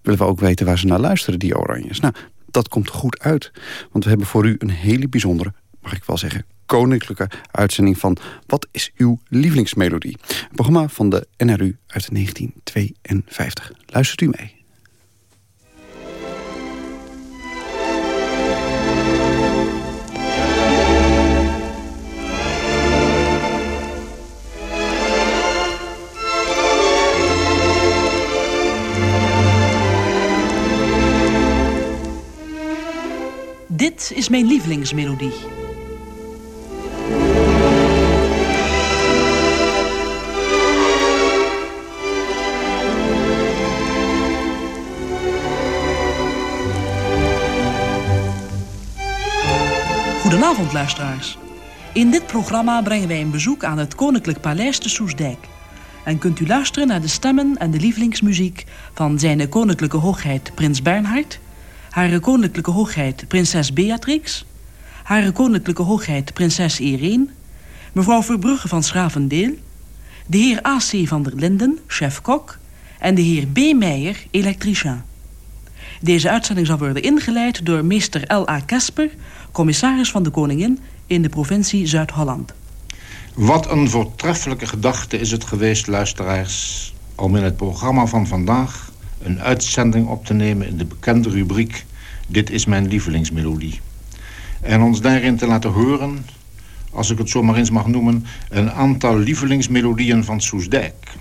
[SPEAKER 3] Willen we ook weten waar ze naar luisteren, die oranjes? Nou, dat komt goed uit. Want we hebben voor u een hele bijzondere, mag ik wel zeggen koninklijke uitzending van Wat is uw lievelingsmelodie? Een programma van de NRU uit 1952. Luistert u mee.
[SPEAKER 22] Dit is mijn lievelingsmelodie. Goedenavond, luisteraars. In dit programma brengen wij een bezoek aan het Koninklijk Paleis te Soesdijk. En kunt u luisteren naar de stemmen en de lievelingsmuziek van zijn Koninklijke Hoogheid Prins Bernhard, Hare Koninklijke Hoogheid Prinses Beatrix, Hare Koninklijke Hoogheid Prinses Irene, mevrouw Verbrugge van Schravendeel, de heer A.C. van der Linden, chef-kok, en de heer B. Meijer, elektricien. Deze uitzending zal worden ingeleid door meester L.A. Kesper, commissaris van de Koningin in de provincie Zuid-Holland.
[SPEAKER 23] Wat een voortreffelijke gedachte is het geweest, luisteraars... om in het programma van vandaag een uitzending op te nemen... in de bekende rubriek Dit is mijn lievelingsmelodie. En ons daarin te laten horen, als ik het zo maar eens mag noemen... een aantal lievelingsmelodieën van Soesdijk.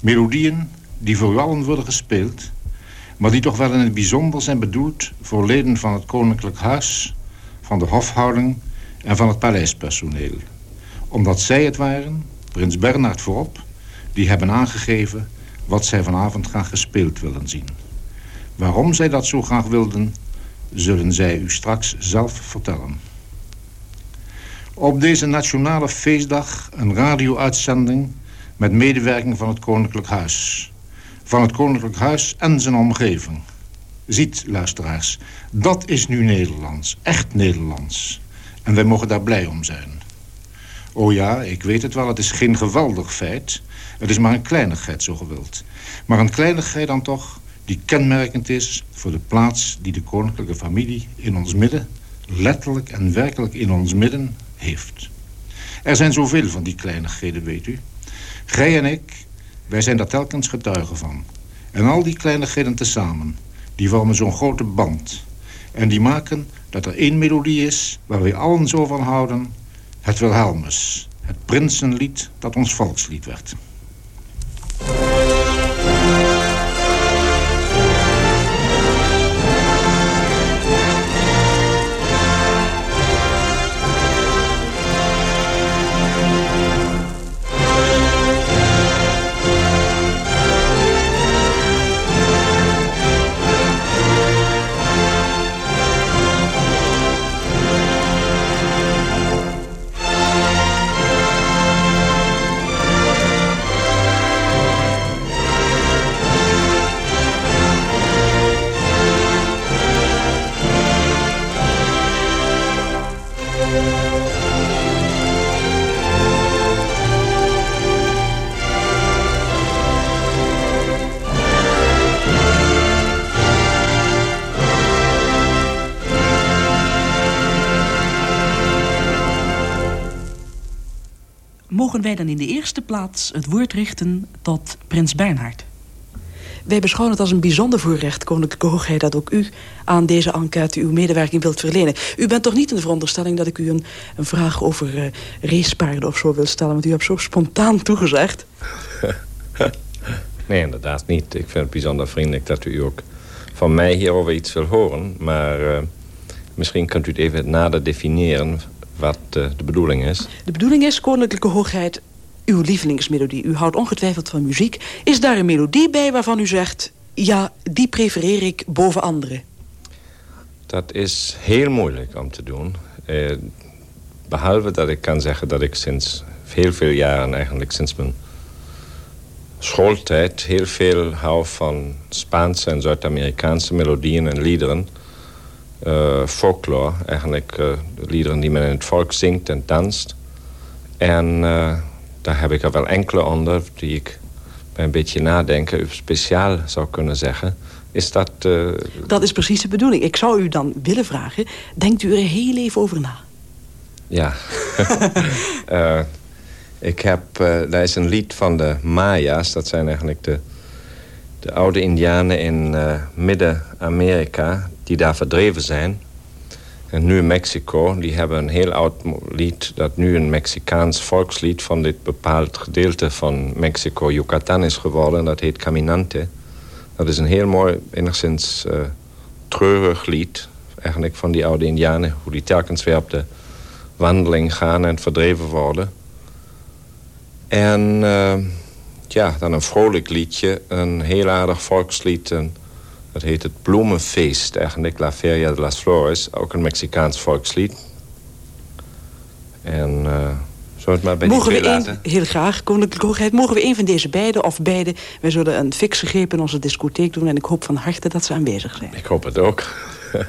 [SPEAKER 23] Melodieën die voor allen worden gespeeld... maar die toch wel in het bijzonder zijn bedoeld... voor leden van het Koninklijk Huis, van de hofhouding en van het paleispersoneel omdat zij het waren, prins Bernhard voorop... die hebben aangegeven wat zij vanavond graag gespeeld willen zien. Waarom zij dat zo graag wilden, zullen zij u straks zelf vertellen. Op deze nationale feestdag een radio-uitzending... met medewerking van het Koninklijk Huis. Van het Koninklijk Huis en zijn omgeving. Ziet, luisteraars, dat is nu Nederlands. Echt Nederlands. En wij mogen daar blij om zijn. Oh ja, ik weet het wel, het is geen geweldig feit. Het is maar een kleinigheid, zo gewild. Maar een kleinigheid dan toch die kenmerkend is voor de plaats die de koninklijke familie in ons midden, letterlijk en werkelijk in ons midden, heeft. Er zijn zoveel van die kleinigheden, weet u. Gij en ik, wij zijn daar telkens getuigen van. En al die kleinigheden tezamen, die vormen zo'n grote band. En die maken dat er één melodie is waar wij allen zo van houden het Wilhelmus, het prinsenlied dat ons volkslied werd.
[SPEAKER 22] Mogen wij dan in de eerste plaats het woord richten tot prins Bernhard. Wij beschouwen het als een bijzonder voorrecht, koninklijke hoogheid... dat ook u aan deze enquête uw medewerking wilt verlenen. U bent toch niet in de veronderstelling dat ik u een, een vraag over uh, racepaarden of zo wil stellen... want u hebt zo spontaan toegezegd.
[SPEAKER 24] nee, inderdaad niet. Ik vind het bijzonder vriendelijk dat u ook van mij hierover iets wil horen. Maar uh, misschien kunt u het even nader definiëren wat uh, de bedoeling is.
[SPEAKER 22] De bedoeling is, koninklijke hoogheid, uw lievelingsmelodie. U houdt ongetwijfeld van muziek. Is daar een melodie bij waarvan u zegt... ja, die prefereer ik boven andere?
[SPEAKER 24] Dat is heel moeilijk om te doen. Uh, behalve dat ik kan zeggen dat ik sinds heel veel jaren... eigenlijk sinds mijn schooltijd... heel veel hou van Spaanse en Zuid-Amerikaanse melodieën en liederen uh, folklore. Eigenlijk uh, de liederen die men in het volk zingt en danst. En uh, daar heb ik er wel enkele onder die ik bij een beetje nadenken speciaal zou kunnen zeggen. Is dat...
[SPEAKER 22] Dat is precies de bedoeling. Ik zou u dan willen vragen, denkt u er heel even over na?
[SPEAKER 24] Ja. ik heb... daar is een lied van de Maya's. Dat zijn eigenlijk de, de oude indianen in Midden-Amerika die daar verdreven zijn. En nu in Mexico, die hebben een heel oud lied... dat nu een Mexicaans volkslied van dit bepaald gedeelte van Mexico... Yucatan is geworden, dat heet Caminante. Dat is een heel mooi, enigszins uh, treurig lied. eigenlijk van die oude indianen. Hoe die telkens weer op de wandeling gaan en verdreven worden. En uh, ja, dan een vrolijk liedje. Een heel aardig volkslied. En dat heet het Bloemenfeest. Eigenlijk La Feria de las Flores. Ook een Mexicaans volkslied. En... Uh, het maar bij
[SPEAKER 22] mogen
[SPEAKER 24] die
[SPEAKER 22] we een, heel graag, Koninklijke Hoogheid. Mogen we een van deze beiden of beide... wij zullen een fikse greep in onze discotheek doen... en ik hoop van harte dat ze aanwezig zijn.
[SPEAKER 24] Ik hoop het ook.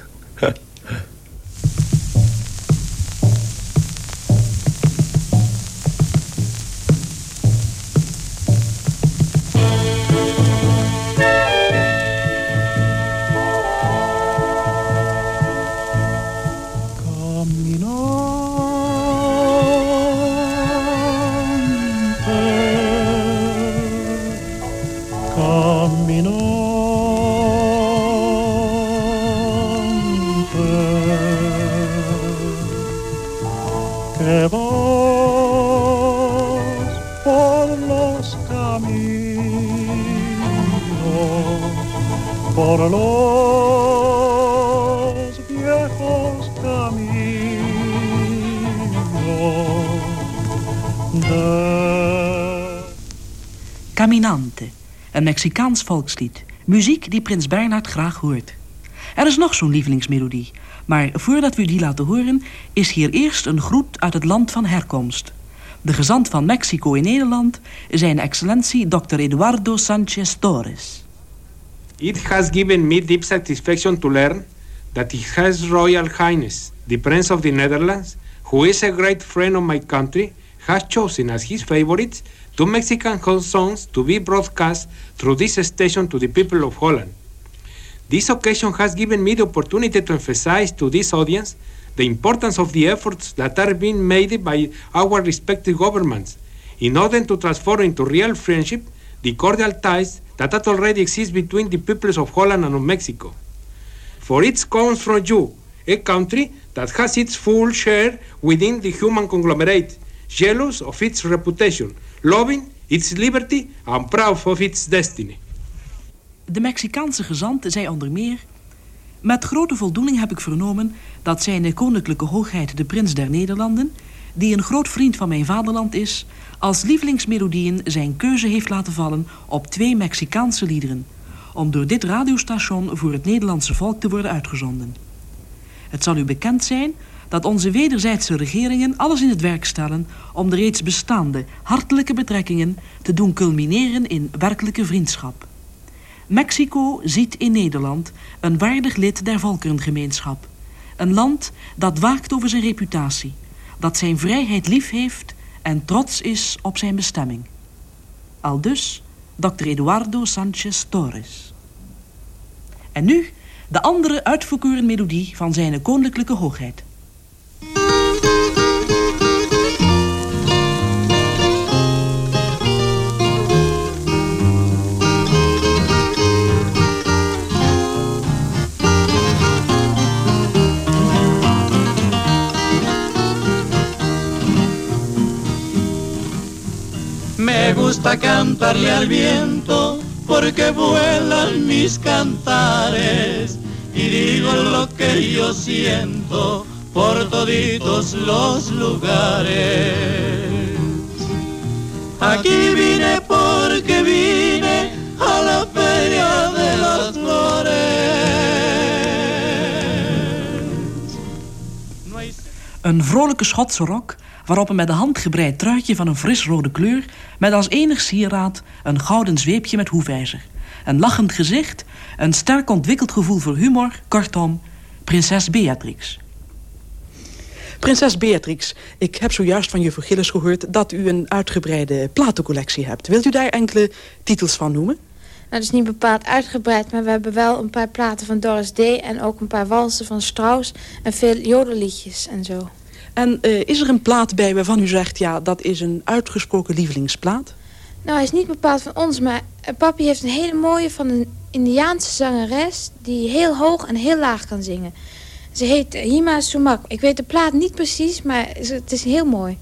[SPEAKER 22] Volkslied. Muziek die prins Bernhard graag hoort. Er is nog zo'n lievelingsmelodie. Maar voordat we die laten horen, is hier eerst een groet uit het land van herkomst. De gezant van Mexico in Nederland, zijn excellentie Dr. Eduardo Sanchez Torres.
[SPEAKER 25] It has given me deep satisfaction to learn that His Royal Highness, the Prince of the Netherlands, who is a great friend of my country, has chosen as his favorite two Mexican songs to be broadcast through this station to the people of Holland. This occasion has given me the opportunity to emphasize to this audience the importance of the efforts that are being made by our respective governments in order to transform into real friendship the cordial ties that already exist between the peoples of Holland and of Mexico. For it comes from you, a country that has its full share within the human conglomerate, jealous of its reputation, loving its liberty and proud of its destiny.
[SPEAKER 22] De Mexicaanse gezant zei onder meer... Met grote voldoening heb ik vernomen dat zijn koninklijke hoogheid de prins der Nederlanden... die een groot vriend van mijn vaderland is... als lievelingsmelodieën zijn keuze heeft laten vallen op twee Mexicaanse liederen... om door dit radiostation voor het Nederlandse volk te worden uitgezonden. Het zal u bekend zijn dat onze wederzijdse regeringen alles in het werk stellen om de reeds bestaande hartelijke betrekkingen te doen culmineren in werkelijke vriendschap. Mexico ziet in Nederland een waardig lid der volkerengemeenschap. Een land dat waakt over zijn reputatie, dat zijn vrijheid lief heeft en trots is op zijn bestemming. Aldus Dr. Eduardo Sanchez Torres. En nu de andere uitverkoren melodie van zijn koninklijke hoogheid.
[SPEAKER 26] Gusta cantarle al viento porque vuelan mis cantares y digo lo que yo siento por toditos los lugares. Aquí vine porque vine a la
[SPEAKER 22] Een vrolijke Schotse rok waarop een met de hand gebreid truitje van een fris rode kleur... met als enig sieraad een gouden zweepje met hoefijzer. Een lachend gezicht, een sterk ontwikkeld gevoel voor humor, kortom, prinses Beatrix. Prinses Beatrix, ik heb zojuist van juffrouw Gillis gehoord... dat u een uitgebreide platencollectie hebt. Wilt u daar enkele titels van noemen?
[SPEAKER 27] Nou, dat is niet bepaald uitgebreid, maar we hebben wel een paar platen van Doris D... en ook een paar walsen van Strauss en veel jodelliedjes en zo.
[SPEAKER 22] En uh, is er een plaat bij waarvan u zegt... ja, dat is een uitgesproken lievelingsplaat?
[SPEAKER 27] Nou, hij is niet bepaald van ons, maar uh, papi heeft een hele mooie... van een Indiaanse zangeres die heel hoog en heel laag kan zingen. Ze heet Hima Sumak. Ik weet de plaat niet precies, maar het is heel mooi.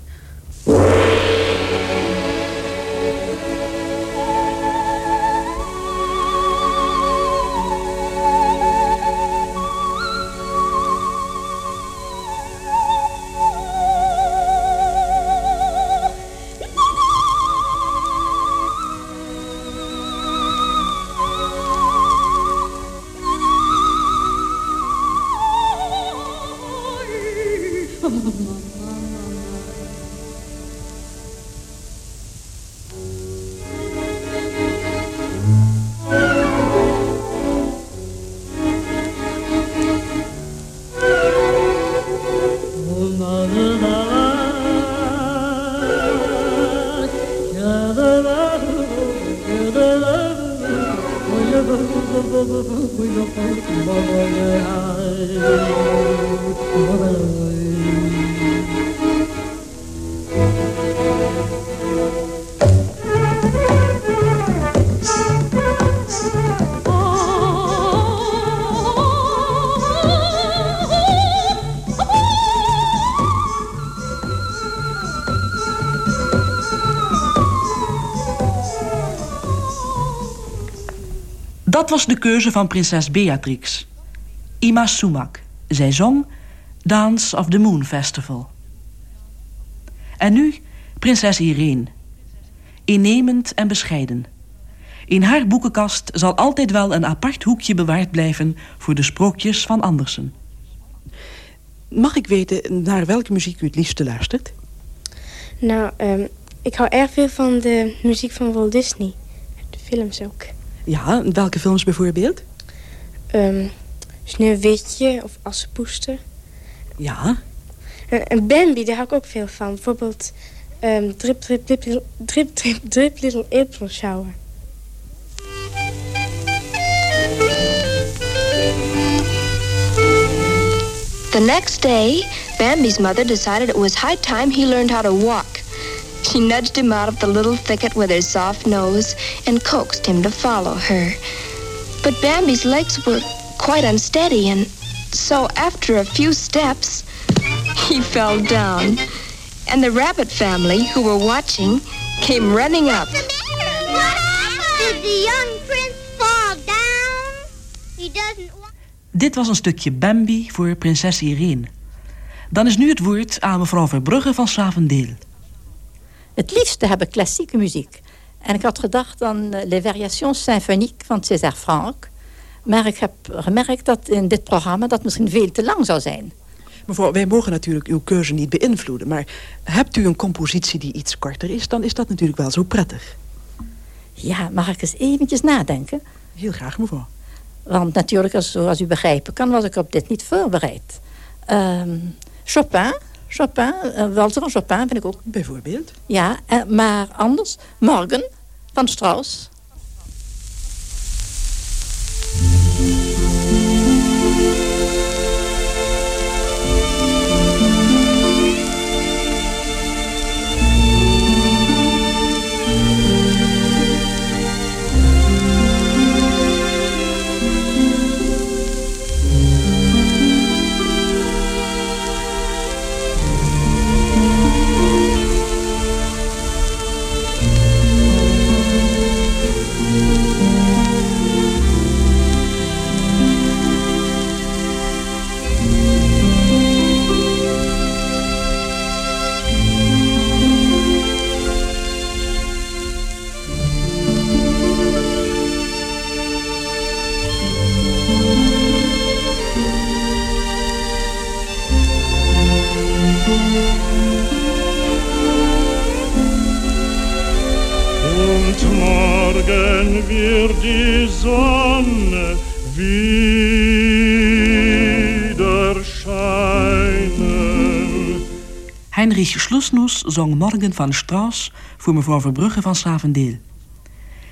[SPEAKER 22] Dat was de keuze van prinses Beatrix. Ima Sumak. Zij zong Dance of the Moon Festival. En nu prinses Irene. Innemend en bescheiden. In haar boekenkast zal altijd wel een apart hoekje bewaard blijven... voor de sprookjes van Andersen.
[SPEAKER 28] Mag ik weten naar welke muziek u het liefste luistert?
[SPEAKER 29] Nou, um, ik hou erg veel van de muziek van Walt Disney. De films ook.
[SPEAKER 28] Ja, welke films bijvoorbeeld?
[SPEAKER 29] Um, Sneeuwwitje of Assepoester.
[SPEAKER 28] Ja.
[SPEAKER 29] En, en, Bambi, daar hou ik ook veel van. Bijvoorbeeld um, Drip, Drip, Drip, Drip, Drip, Drip, Drip Little April Shower.
[SPEAKER 30] The next day, Bambi's mother decided it was high time he learned how to walk. She nudged him out of the little thicket with her soft nose and coaxed him to follow her. But Bambi's legs were quite unsteady, and so after a few steps, he fell down. And the rabbit family, who were watching, came running up.
[SPEAKER 31] Did the young prince fall down? He doesn't...
[SPEAKER 22] Dit was een stukje Bambi voor prinses Irene. Dan is nu het woord aan mevrouw Verbrugge van Savendeel.
[SPEAKER 32] Het liefste heb ik klassieke muziek. En ik had gedacht aan Les Variations Symphoniques van César Franck. Maar ik heb gemerkt dat in dit programma dat misschien veel te lang zou zijn.
[SPEAKER 28] Mevrouw, wij mogen natuurlijk uw keuze niet beïnvloeden. Maar hebt u een compositie die iets korter is, dan is dat natuurlijk wel zo prettig.
[SPEAKER 32] Ja, mag ik eens eventjes nadenken?
[SPEAKER 28] Heel graag, mevrouw.
[SPEAKER 32] Want natuurlijk, zoals u begrijpen kan, was ik op dit niet voorbereid. Um, Chopin, Chopin, uh, Walter van Chopin vind ik ook.
[SPEAKER 28] Bijvoorbeeld?
[SPEAKER 32] Ja, uh, maar anders, Morgen van Strauss.
[SPEAKER 22] Zong Morgen van Strauss voor mevrouw Verbrugge van Savendeel.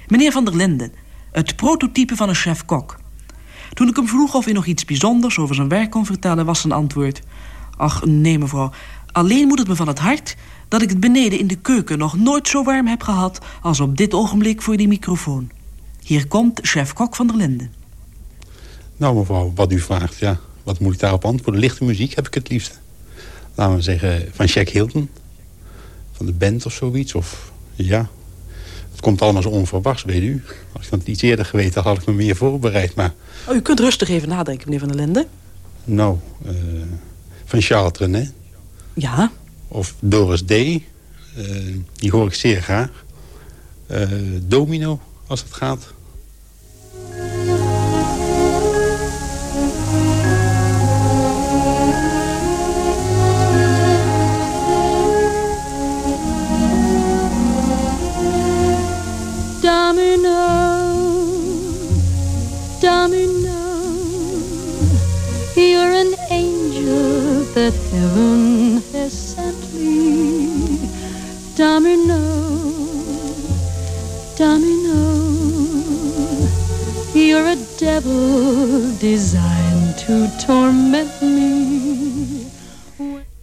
[SPEAKER 22] Meneer van der Linden, het prototype van een chef-kok. Toen ik hem vroeg of hij nog iets bijzonders over zijn werk kon vertellen, was zijn antwoord... Ach, nee mevrouw, alleen moet het me van het hart dat ik het beneden in de keuken nog nooit zo warm heb gehad... als op dit ogenblik voor die microfoon. Hier komt chef-kok van der Linden.
[SPEAKER 33] Nou mevrouw, wat u vraagt, ja, wat moet ik daarop antwoorden? Lichte muziek heb ik het liefst laten we zeggen, van Jack Hilton. Van de band of zoiets. Of, ja, het komt allemaal zo onverwachts, weet u. Als ik het iets eerder geweten had, had ik me meer voorbereid. Maar...
[SPEAKER 28] Oh, u kunt rustig even nadenken, meneer Van der Lende.
[SPEAKER 33] Nou, uh, van Charles Trenet.
[SPEAKER 28] Ja.
[SPEAKER 33] Of Doris D. Uh, die hoor ik zeer graag. Uh, Domino, als het gaat.
[SPEAKER 34] Domino, domino.
[SPEAKER 35] You're a devil designed to torment me.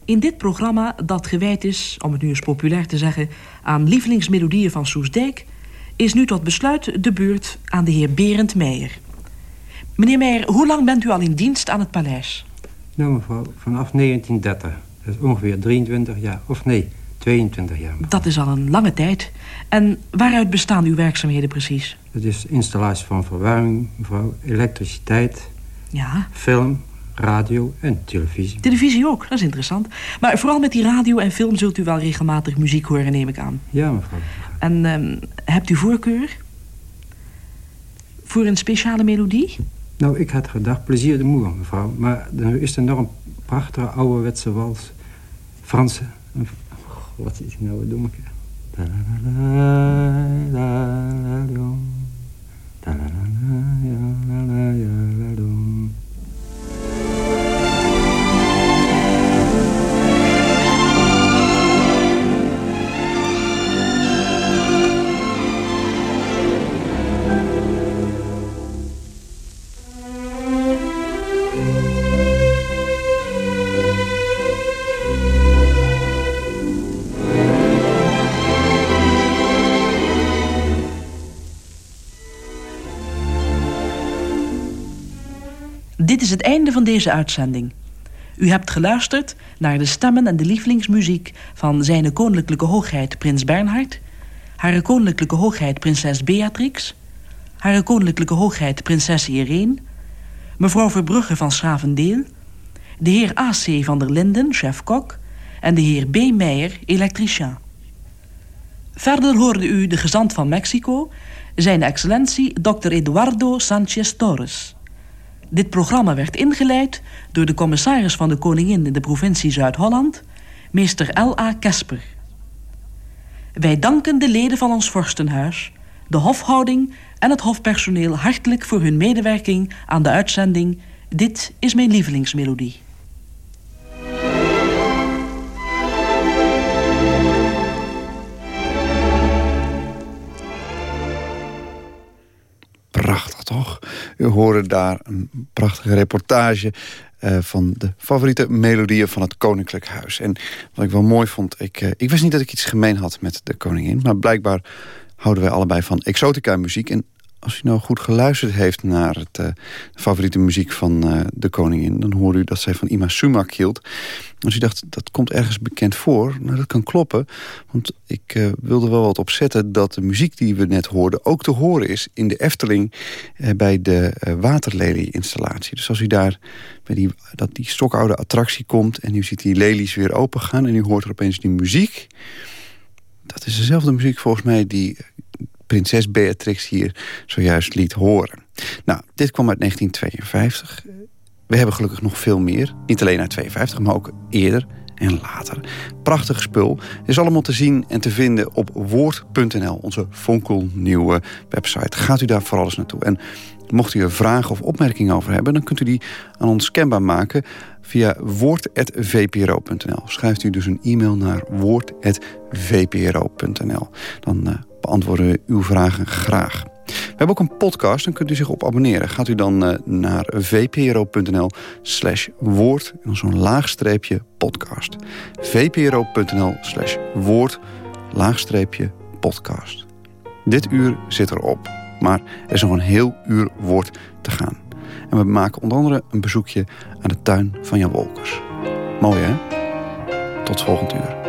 [SPEAKER 22] In dit programma, dat gewijd is, om het nu eens populair te zeggen... aan lievelingsmelodieën van Soesdijk... is nu tot besluit de beurt aan de heer Berend Meijer. Meneer Meijer, hoe lang bent u al in dienst aan het paleis?
[SPEAKER 33] Nou mevrouw, vanaf 1930. Dat is ongeveer 23 jaar, of nee, 22 jaar.
[SPEAKER 22] Dat is al een lange tijd. En waaruit bestaan uw werkzaamheden precies?
[SPEAKER 33] Het is installatie van verwarming, mevrouw, elektriciteit,
[SPEAKER 22] Ja,
[SPEAKER 33] film, radio en televisie.
[SPEAKER 22] televisie ook, dat is interessant. Maar vooral met die radio en film zult u wel regelmatig muziek horen, neem ik aan.
[SPEAKER 33] Ja mevrouw.
[SPEAKER 22] En ehm, hebt u voorkeur? Voor een speciale melodie?
[SPEAKER 33] Nou, ik had gedacht, plezier de moer, mevrouw. Maar er is er nog een prachtige ouderwetse wals. Franse. Een- oh, wat is nou wat dommeke?
[SPEAKER 22] Van deze uitzending. U hebt geluisterd naar de stemmen en de lievelingsmuziek van zijn koninklijke hoogheid prins Bernhard, haar koninklijke hoogheid prinses Beatrix, haar koninklijke hoogheid prinses Irene, mevrouw Verbrugge van Schravendeel, de heer A.C. van der Linden, chef-kok, en de heer B. Meijer, elektricien. Verder hoorde u de gezant van Mexico, zijn excellentie Dr. Eduardo Sanchez Torres. Dit programma werd ingeleid door de commissaris van de Koningin in de provincie Zuid-Holland, meester L.A. Kesper. Wij danken de leden van ons vorstenhuis, de hofhouding en het hofpersoneel hartelijk voor hun medewerking aan de uitzending Dit is mijn lievelingsmelodie.
[SPEAKER 3] Prachtig, toch? U hoorde daar een prachtige reportage eh, van de favoriete melodieën van het Koninklijk Huis. En wat ik wel mooi vond, ik, eh, ik wist niet dat ik iets gemeen had met de koningin... maar blijkbaar houden wij allebei van exotica muziek. En als u nou goed geluisterd heeft naar het, eh, favoriete muziek van eh, de koningin... dan hoorde u dat zij van Ima Sumac hield. Als u dacht, dat komt ergens bekend voor, nou dat kan kloppen. Want ik eh, wilde wel wat opzetten dat de muziek die we net hoorden... ook te horen is in de Efteling bij de waterlelie-installatie. Dus als u daar bij die, dat die stokoude attractie komt... en u ziet die lelies weer open gaan en u hoort er opeens die muziek... dat is dezelfde muziek volgens mij die prinses Beatrix hier zojuist liet horen. Nou, dit kwam uit 1952. We hebben gelukkig nog veel meer. Niet alleen uit 52, maar ook eerder en later. Prachtig spul. Is allemaal te zien en te vinden op woord.nl, onze fonkelnieuwe website. Gaat u daar vooral eens naartoe. En mocht u er vragen of opmerkingen over hebben... dan kunt u die aan ons kenbaar maken via woord.vpro.nl. Schrijft u dus een e-mail naar woord.vpro.nl. Dan uh, beantwoorden we uw vragen graag. We hebben ook een podcast, dan kunt u zich op abonneren. Gaat u dan uh, naar vpro.nl slash woord en dan zo'n laagstreepje podcast. vpro.nl slash woord laagstreepje podcast. Dit uur zit erop, maar er is nog een heel uur woord te gaan. En we maken onder andere een bezoekje aan de tuin van Jan Wolkers. Mooi hè? Tot volgend uur.